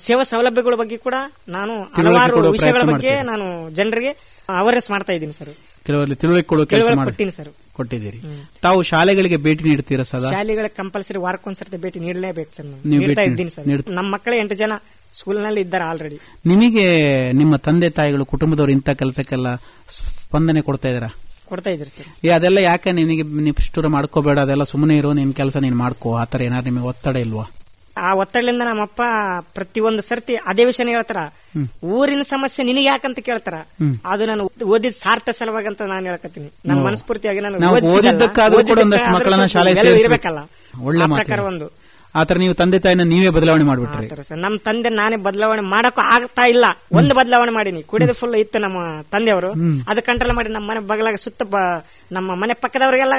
S8: ಸೇವಾ ಸೌಲಭ್ಯಗಳ ಬಗ್ಗೆ ಕೂಡ ನಾನು ಹಲವಾರು ವಿಷಯಗಳ ಬಗ್ಗೆ ನಾನು ಜನರಿಗೆ ಅವೇರ್ನೆಸ್ ಮಾಡ್ತಾ ಇದ್ದೀನಿ ಸರ್
S3: ಕೆಲವರಲ್ಲಿ ತಿಳುವಳಿಕೆ
S8: ತಿಳುವಳಿಕೆ ಸರ್
S3: ಕೊಟ್ಟಿದ್ದೀರಿ. ತಾವು ಶಾಲೆಗಳಿಗೆ ಭೇಟಿ ನೀಡ್ತೀರಾ ಸರ್
S8: ಶಾಲೆಗಳಿಗೆ ಕಂಪಲ್ಸರಿ ವಾರಕ್ಕೊಂದ್ಸರ್ತಿ ಭೇಟಿ ನೀಡಲೇಬೇಕು ಸರ್ ನೀಡ್ತಾ ಇದ್ದೀನಿ ಸರ್. ನಮ್ಮ ಮಕ್ಕಳು ಎಂಟು ಜನ ಸ್ಕೂಲ್ನಲ್ಲಿ ಇದ್ದಾರೆ ಆಲ್ರೆಡಿ
S3: ನಿಮಗೆ ನಿಮ್ಮ ತಂದೆ ತಾಯಿಗಳು ಕುಟುಂಬದವರು ಇಂಥ ಕೆಲಸಕ್ಕೆಲ್ಲ ಸ್ಪಂದನೆ ಕೊಡ್ತಾ ಇದಾರ
S8: ಕೊಡ್ತಾ ಇದ್ರಿ ಸರ್.
S3: ಏ ಅದೆಲ್ಲ ಯಾಕೆ ನಿನಗೆ ನಿಷ್ಠುರ ಮಾಡ್ಕೋಬೇಡ? ಅದೆಲ್ಲ ಸುಮ್ಮನೆ ಇರೋ ನಿಮ್ ಕೆಲಸ ನೀನ್ ಮಾಡ್ಕೋ. ಆತರ ಏನಾದ್ರು ನಿಮಗೆ ಒತ್ತಡ ಇಲ್ವಾ?
S8: ಆ ಒತ್ತಡದಿಂದ ನಮ್ಮಪ್ಪ ಪ್ರತಿಯೊಂದು ಸರ್ತಿ ಅದೇ ವಿಷಯನ ಹೇಳ್ತಾರ. ಊರಿನ ಸಮಸ್ಯೆ ನಿನಗೆ ಯಾಕಂತ ಕೇಳ್ತಾರ? ಅದು ನಾನು ಓದಿದ ಸಾರ್ಥ ಸಲುವಾಗಿ ಅಂತ ನಾನು ಹೇಳ್ಕತೀನಿ ನನ್ನ ಮನಸ್ಫೂರ್ತಿಯಾಗಿ ನಾನು ಇರಬೇಕಲ್ಲ.
S3: ಒಳ್ಳೆ
S8: ಆ ಪ್ರಕಾರ ಒಂದು.
S3: ಆತರ ನೀವು ತಂದೆ ತಾಯಿನ ನೀವೇ ಬದಲಾವಣೆ ಮಾಡ್ಬಿಟ್ರಿ.
S8: ಸರ್. ನಮ್ಮ ತಂದೆ ನಾನೇ ಬದಲಾವಣೆ ಮಾಡಕ್ಕೂ ಆಗ್ತಾ ಇಲ್ಲ. ಒಂದು ಬದಲಾವಣೆ ಮಾಡೀನಿ ಕುಡಿಯೋದು ಫುಲ್ ಇತ್ತು ನಮ್ಮ ತಂದೆಯವರು. ಅದು ಕಂಟ್ರೋಲ್ ಮಾಡಿ ನಮ್ಮ ಮನೆ ಬಗಲಾಗ ಸುತ್ತ ನಮ್ಮ ಮನೆ ಪಕ್ಕದವರಿಗೆಲ್ಲ.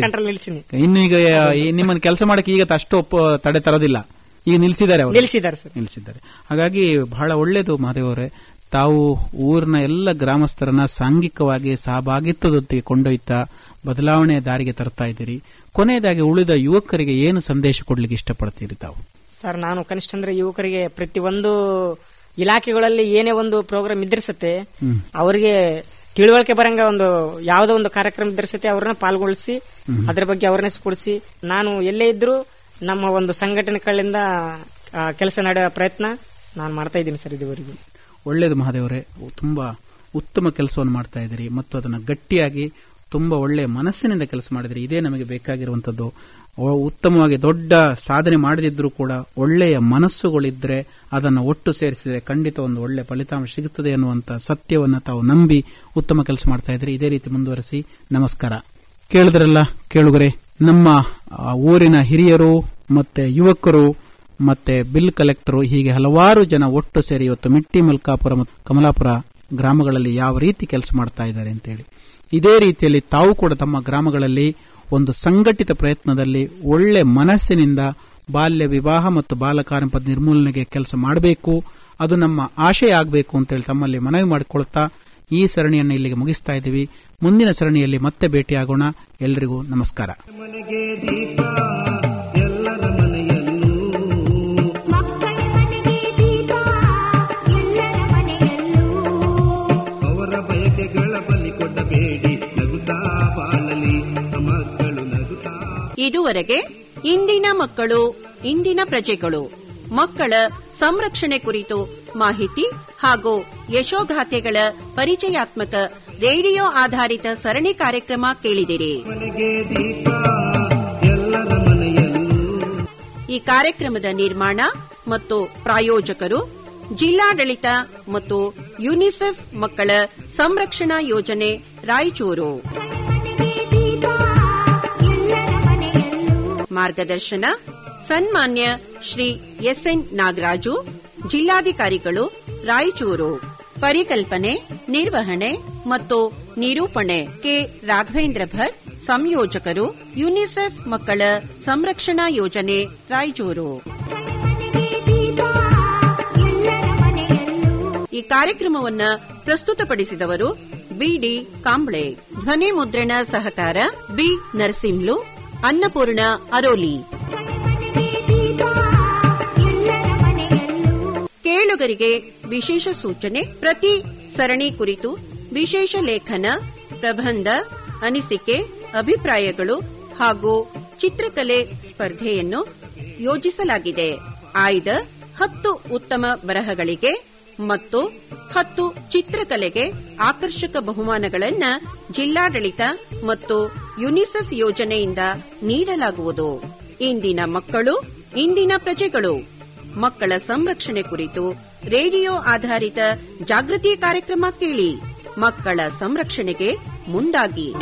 S8: ಕಂಟ್ರೋಲ್ ನಿಲ್ಸಿನಿ.
S3: ಇನ್ನು ಈಗ ನಿಮ್ಮನ್ ನಿಮ್ಮನ್ನ ಕೆಲಸ ಮಾಡಕ್ಕೆ ಈಗ ಅಷ್ಟು ಒಪ್ಪ ತಡೆ ತರೋದಿಲ್ಲ. ಈಗ ನಿಲ್ಸಿದ್ದಾರೆ
S8: ನಿಲ್ಸಿದ್ದಾರೆ ಸರ್.
S3: ನಿಲ್ಸಿದ್ದಾರೆ. ಹಾಗಾಗಿ ಬಹಳ ಒಳ್ಳೇದು ಮಹಾದೇವ್ ಅವರೇ ತಾವು ಊರಿನ ಎಲ್ಲ ಗ್ರಾಮಸ್ಥರನ್ನ ಸಾಂಘಿಕವಾಗಿ ಸಹಭಾಗಿತ್ವದೊಂದಿಗೆ ಕೊಂಡೊಯ್ತಾ ಬದಲಾವಣೆಯ ದಾರಿಗೆ ತರ್ತಾ ಇದ್ದೀರಿ. ಕೊನೆಯದಾಗಿ ಉಳಿದ ಯುವಕರಿಗೆ ಏನು ಸಂದೇಶ ಕೊಡ್ಲಿಕ್ಕೆ ಇಷ್ಟಪಡ್ತೀರಿ ತಾವು?
S8: ಸರ್ ನಾನು ಕನಿಷ್ಠ ಅಂದ್ರೆ ಯುವಕರಿಗೆ ಪ್ರತಿಯೊಂದು ಇಲಾಖೆಗಳಲ್ಲಿ ಏನೇ ಒಂದು ಪ್ರೋಗ್ರಾಮ್ ಇದ್ರಿಸತ್ತೆ ಅವರಿಗೆ ತಿಳುವಳಿಕೆ ಬರಂಗ ಒಂದು ಯಾವುದೋ ಒಂದು ಕಾರ್ಯಕ್ರಮ ಇದ್ರಿಸತ್ತೆ ಅವ್ರನ್ನ ಪಾಲ್ಗೊಳಿಸಿ ಅದರ ಬಗ್ಗೆ ಅವೇರ್ನೆಸ್ ಕೊಡಿಸಿ. ನಾನು ಎಲ್ಲೇ ಇದ್ರು ನಮ್ಮ ಒಂದು ಸಂಘಟನೆಗಳಿಂದ ಕೆಲಸ ನಡೆಯುವ ಪ್ರಯತ್ನ ನಾನು ಮಾಡ್ತಾ ಇದ್ದೀನಿ ಸರ್ ಇದುವರೆಗೂ.
S3: ಒಳ್ಳೇದು ಮಹಾದೇವರೇ. ತುಂಬಾ ಉತ್ತಮ ಕೆಲಸವನ್ನು ಮಾಡ್ತಾ ಇದ್ದೀರಿ ಮತ್ತು ಅದನ್ನು ಗಟ್ಟಿಯಾಗಿ ತುಂಬಾ ಒಳ್ಳೆಯ ಮನಸ್ಸಿನಿಂದ ಕೆಲಸ ಮಾಡಿದ್ರಿ ಇದೇ ನಮಗೆ ಬೇಕಾಗಿರುವಂತದ್ದು. ಉತ್ತಮವಾಗಿ ದೊಡ್ಡ ಸಾಧನೆ ಮಾಡದಿದ್ರೂ ಕೂಡ ಒಳ್ಳೆಯ ಮನಸ್ಸುಗಳಿದ್ರೆ ಅದನ್ನು ಒಟ್ಟು ಸೇರಿಸಿದರೆ ಖಂಡಿತ ಒಂದು ಒಳ್ಳೆ ಫಲಿತಾಂಶ ಸಿಗುತ್ತದೆ ಅನ್ನುವಂತ ಸತ್ಯವನ್ನು ತಾವು ನಂಬಿ ಉತ್ತಮ ಕೆಲಸ ಮಾಡ್ತಾ ಇದ್ರಿ ಇದೇ ರೀತಿ ಮುಂದುವರೆಸಿ ನಮಸ್ಕಾರ. ಕೇಳಿದ್ರಲ್ಲ ಕೇಳುಗರೆ, ನಮ್ಮ ಊರಿನ ಹಿರಿಯರು ಮತ್ತೆ ಯುವಕರು ಮತ್ತೆ ಬಿಲ್ ಕಲೆಕ್ಟರ್ ಹೀಗೆ ಹಲವಾರು ಜನ ಒಟ್ಟು ಸೇರಿ ಇವತ್ತು ಮಿಟ್ಟಿ ಮಲ್ಕಾಪುರ ಮತ್ತು ಕಮಲಾಪುರ ಗ್ರಾಮಗಳಲ್ಲಿ ಯಾವ ರೀತಿ ಕೆಲಸ ಮಾಡ್ತಾ ಇದ್ದಾರೆ ಅಂತೇಳಿ. ಇದೇ ರೀತಿಯಲ್ಲಿ ತಾವು ಕೂಡ ತಮ್ಮ ಗ್ರಾಮಗಳಲ್ಲಿ ಒಂದು ಸಂಘಟಿತ ಪ್ರಯತ್ನದಲ್ಲಿ ಒಳ್ಳೆ ಮನಸ್ಸಿನಿಂದ ಬಾಲ್ಯ ವಿವಾಹ ಮತ್ತು ಬಾಲಕಾರ್ಮಿಕ ನಿರ್ಮೂಲನೆಗೆ ಕೆಲಸ ಮಾಡಬೇಕು. ಅದು ನಮ್ಮ ಆಶಯ ಆಗಬೇಕು ಅಂತೇಳಿ ತಮ್ಮಲ್ಲಿ ಮನವಿ ಮಾಡಿಕೊಳ್ತಾ ಈ ಸರಣಿಯನ್ನು ಇಲ್ಲಿಗೆ ಮುಗಿಸ್ತಾ ಇದ್ದೀವಿ. ಮುಂದಿನ ಸರಣಿಯಲ್ಲಿ ಮತ್ತೆ ಭೇಟಿಯಾಗೋಣ. ಎಲ್ಲರಿಗೂ ನಮಸ್ಕಾರ.
S2: ಇದುವರೆಗೆ ಇಂದಿನ ಮಕ್ಕಳು ಇಂದಿನ ಪ್ರಜೆಗಳು ಮಕ್ಕಳ ಸಂರಕ್ಷಣೆ ಕುರಿತು ಮಾಹಿತಿ ಹಾಗೂ ಯಶೋಗಾಥೆಗಳ ಪರಿಚಯಾತ್ಮಕ ರೇಡಿಯೋ ಆಧಾರಿತ ಸರಣಿ ಕಾರ್ಯಕ್ರಮ ಕೇಳಿದಿರಿ. ಈ ಕಾರ್ಯಕ್ರಮದ ನಿರ್ಮಾಣ ಮತ್ತು ಪ್ರಾಯೋಜಕರು ಜಿಲ್ಲಾಡಳಿತ ಮತ್ತು ಯುನಿಸೆಫ್ ಮಕ್ಕಳ ಸಂರಕ್ಷಣಾ ಯೋಜನೆ ರಾಯಚೂರು. ಮಾರ್ಗದರ್ಶನ ಸನ್ಮಾನ್ಯ ಶ್ರೀ ಎಸ್ ಎನ್ ನಾಗರಾಜು, ಜಿಲ್ಲಾಧಿಕಾರಿಗಳು, ರಾಯಚೂರು. ಪರಿಕಲ್ಪನೆ, ನಿರ್ವಹಣೆ ಮತ್ತು ನಿರೂಪಣೆ ಕೆ. ರಾಘವೇಂದ್ರ ಭಟ್, ಸಂಯೋಜಕರು ಯುನಿಸೆಫ್ ಮಕ್ಕಳ ಸಂರಕ್ಷಣಾ ಯೋಜನೆ, ರಾಯಚೂರು. ಈ ಕಾರ್ಯಕ್ರಮವನ್ನ ಪ್ರಸ್ತುತಪಡಿಸಿದವರು ಬಿಡಿ ಕಾಂಬ್ಳೆ. ಧ್ವನಿ ಮುದ್ರಣ ಸಹಕಾರ ಬಿ. ನರಸಿಂಹ್ಲು ಅನ್ನಪೂರ್ಣ ಅರೋಲಿ. ಕೇಳುಗರಿಗೆ ವಿಶೇಷ ಸೂಚನೆ ಪ್ರತಿ ಸರಣಿ ಕುರಿತು ವಿಶೇಷ ಲೇಖನ, ಪ್ರಬಂಧ, ಅನಿಸಿಕೆ, ಅಭಿಪ್ರಾಯಗಳು ಹಾಗೂ ಚಿತ್ರಕಲೆ ಸ್ಪರ್ಧೆಯನ್ನು ಯೋಜಿಸಲಾಗಿದೆ. ಆಯ್ದ ಹತ್ತು ಉತ್ತಮ ಬರಹಗಳಿಗೆ ಮತ್ತು ಹತ್ತು ಚಿತ್ರಕಲೆಗೆ ಆಕರ್ಷಕ ಬಹುಮಾನಗಳನ್ನು ಜಿಲ್ಲಾಡಳಿತ ಮತ್ತು ಯುನಿಸೆಫ್ ಯೋಜನೆಯಿಂದ ನೀಡಲಾಗುವುದು. ಇಂದಿನ ಮಕ್ಕಳು, ಇಂದಿನ ಪ್ರಜೆಗಳು. ಮಕ್ಕಳ ಸಂರಕ್ಷಣೆ ಕುರಿತು ರೇಡಿಯೋ ಆಧಾರಿತ ಜಾಗೃತಿ ಕಾರ್ಯಕ್ರಮ ಕೇಳಿ. ಮಕ್ಕಳ ಸಂರಕ್ಷಣೆಗೆ ಮುಂದಾಗಿ.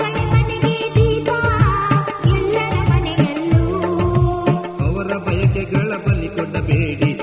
S9: ಅವರ ಬಯಕೆಗಳ ಬಲಿ ಕೊಡಬೇಡಿ.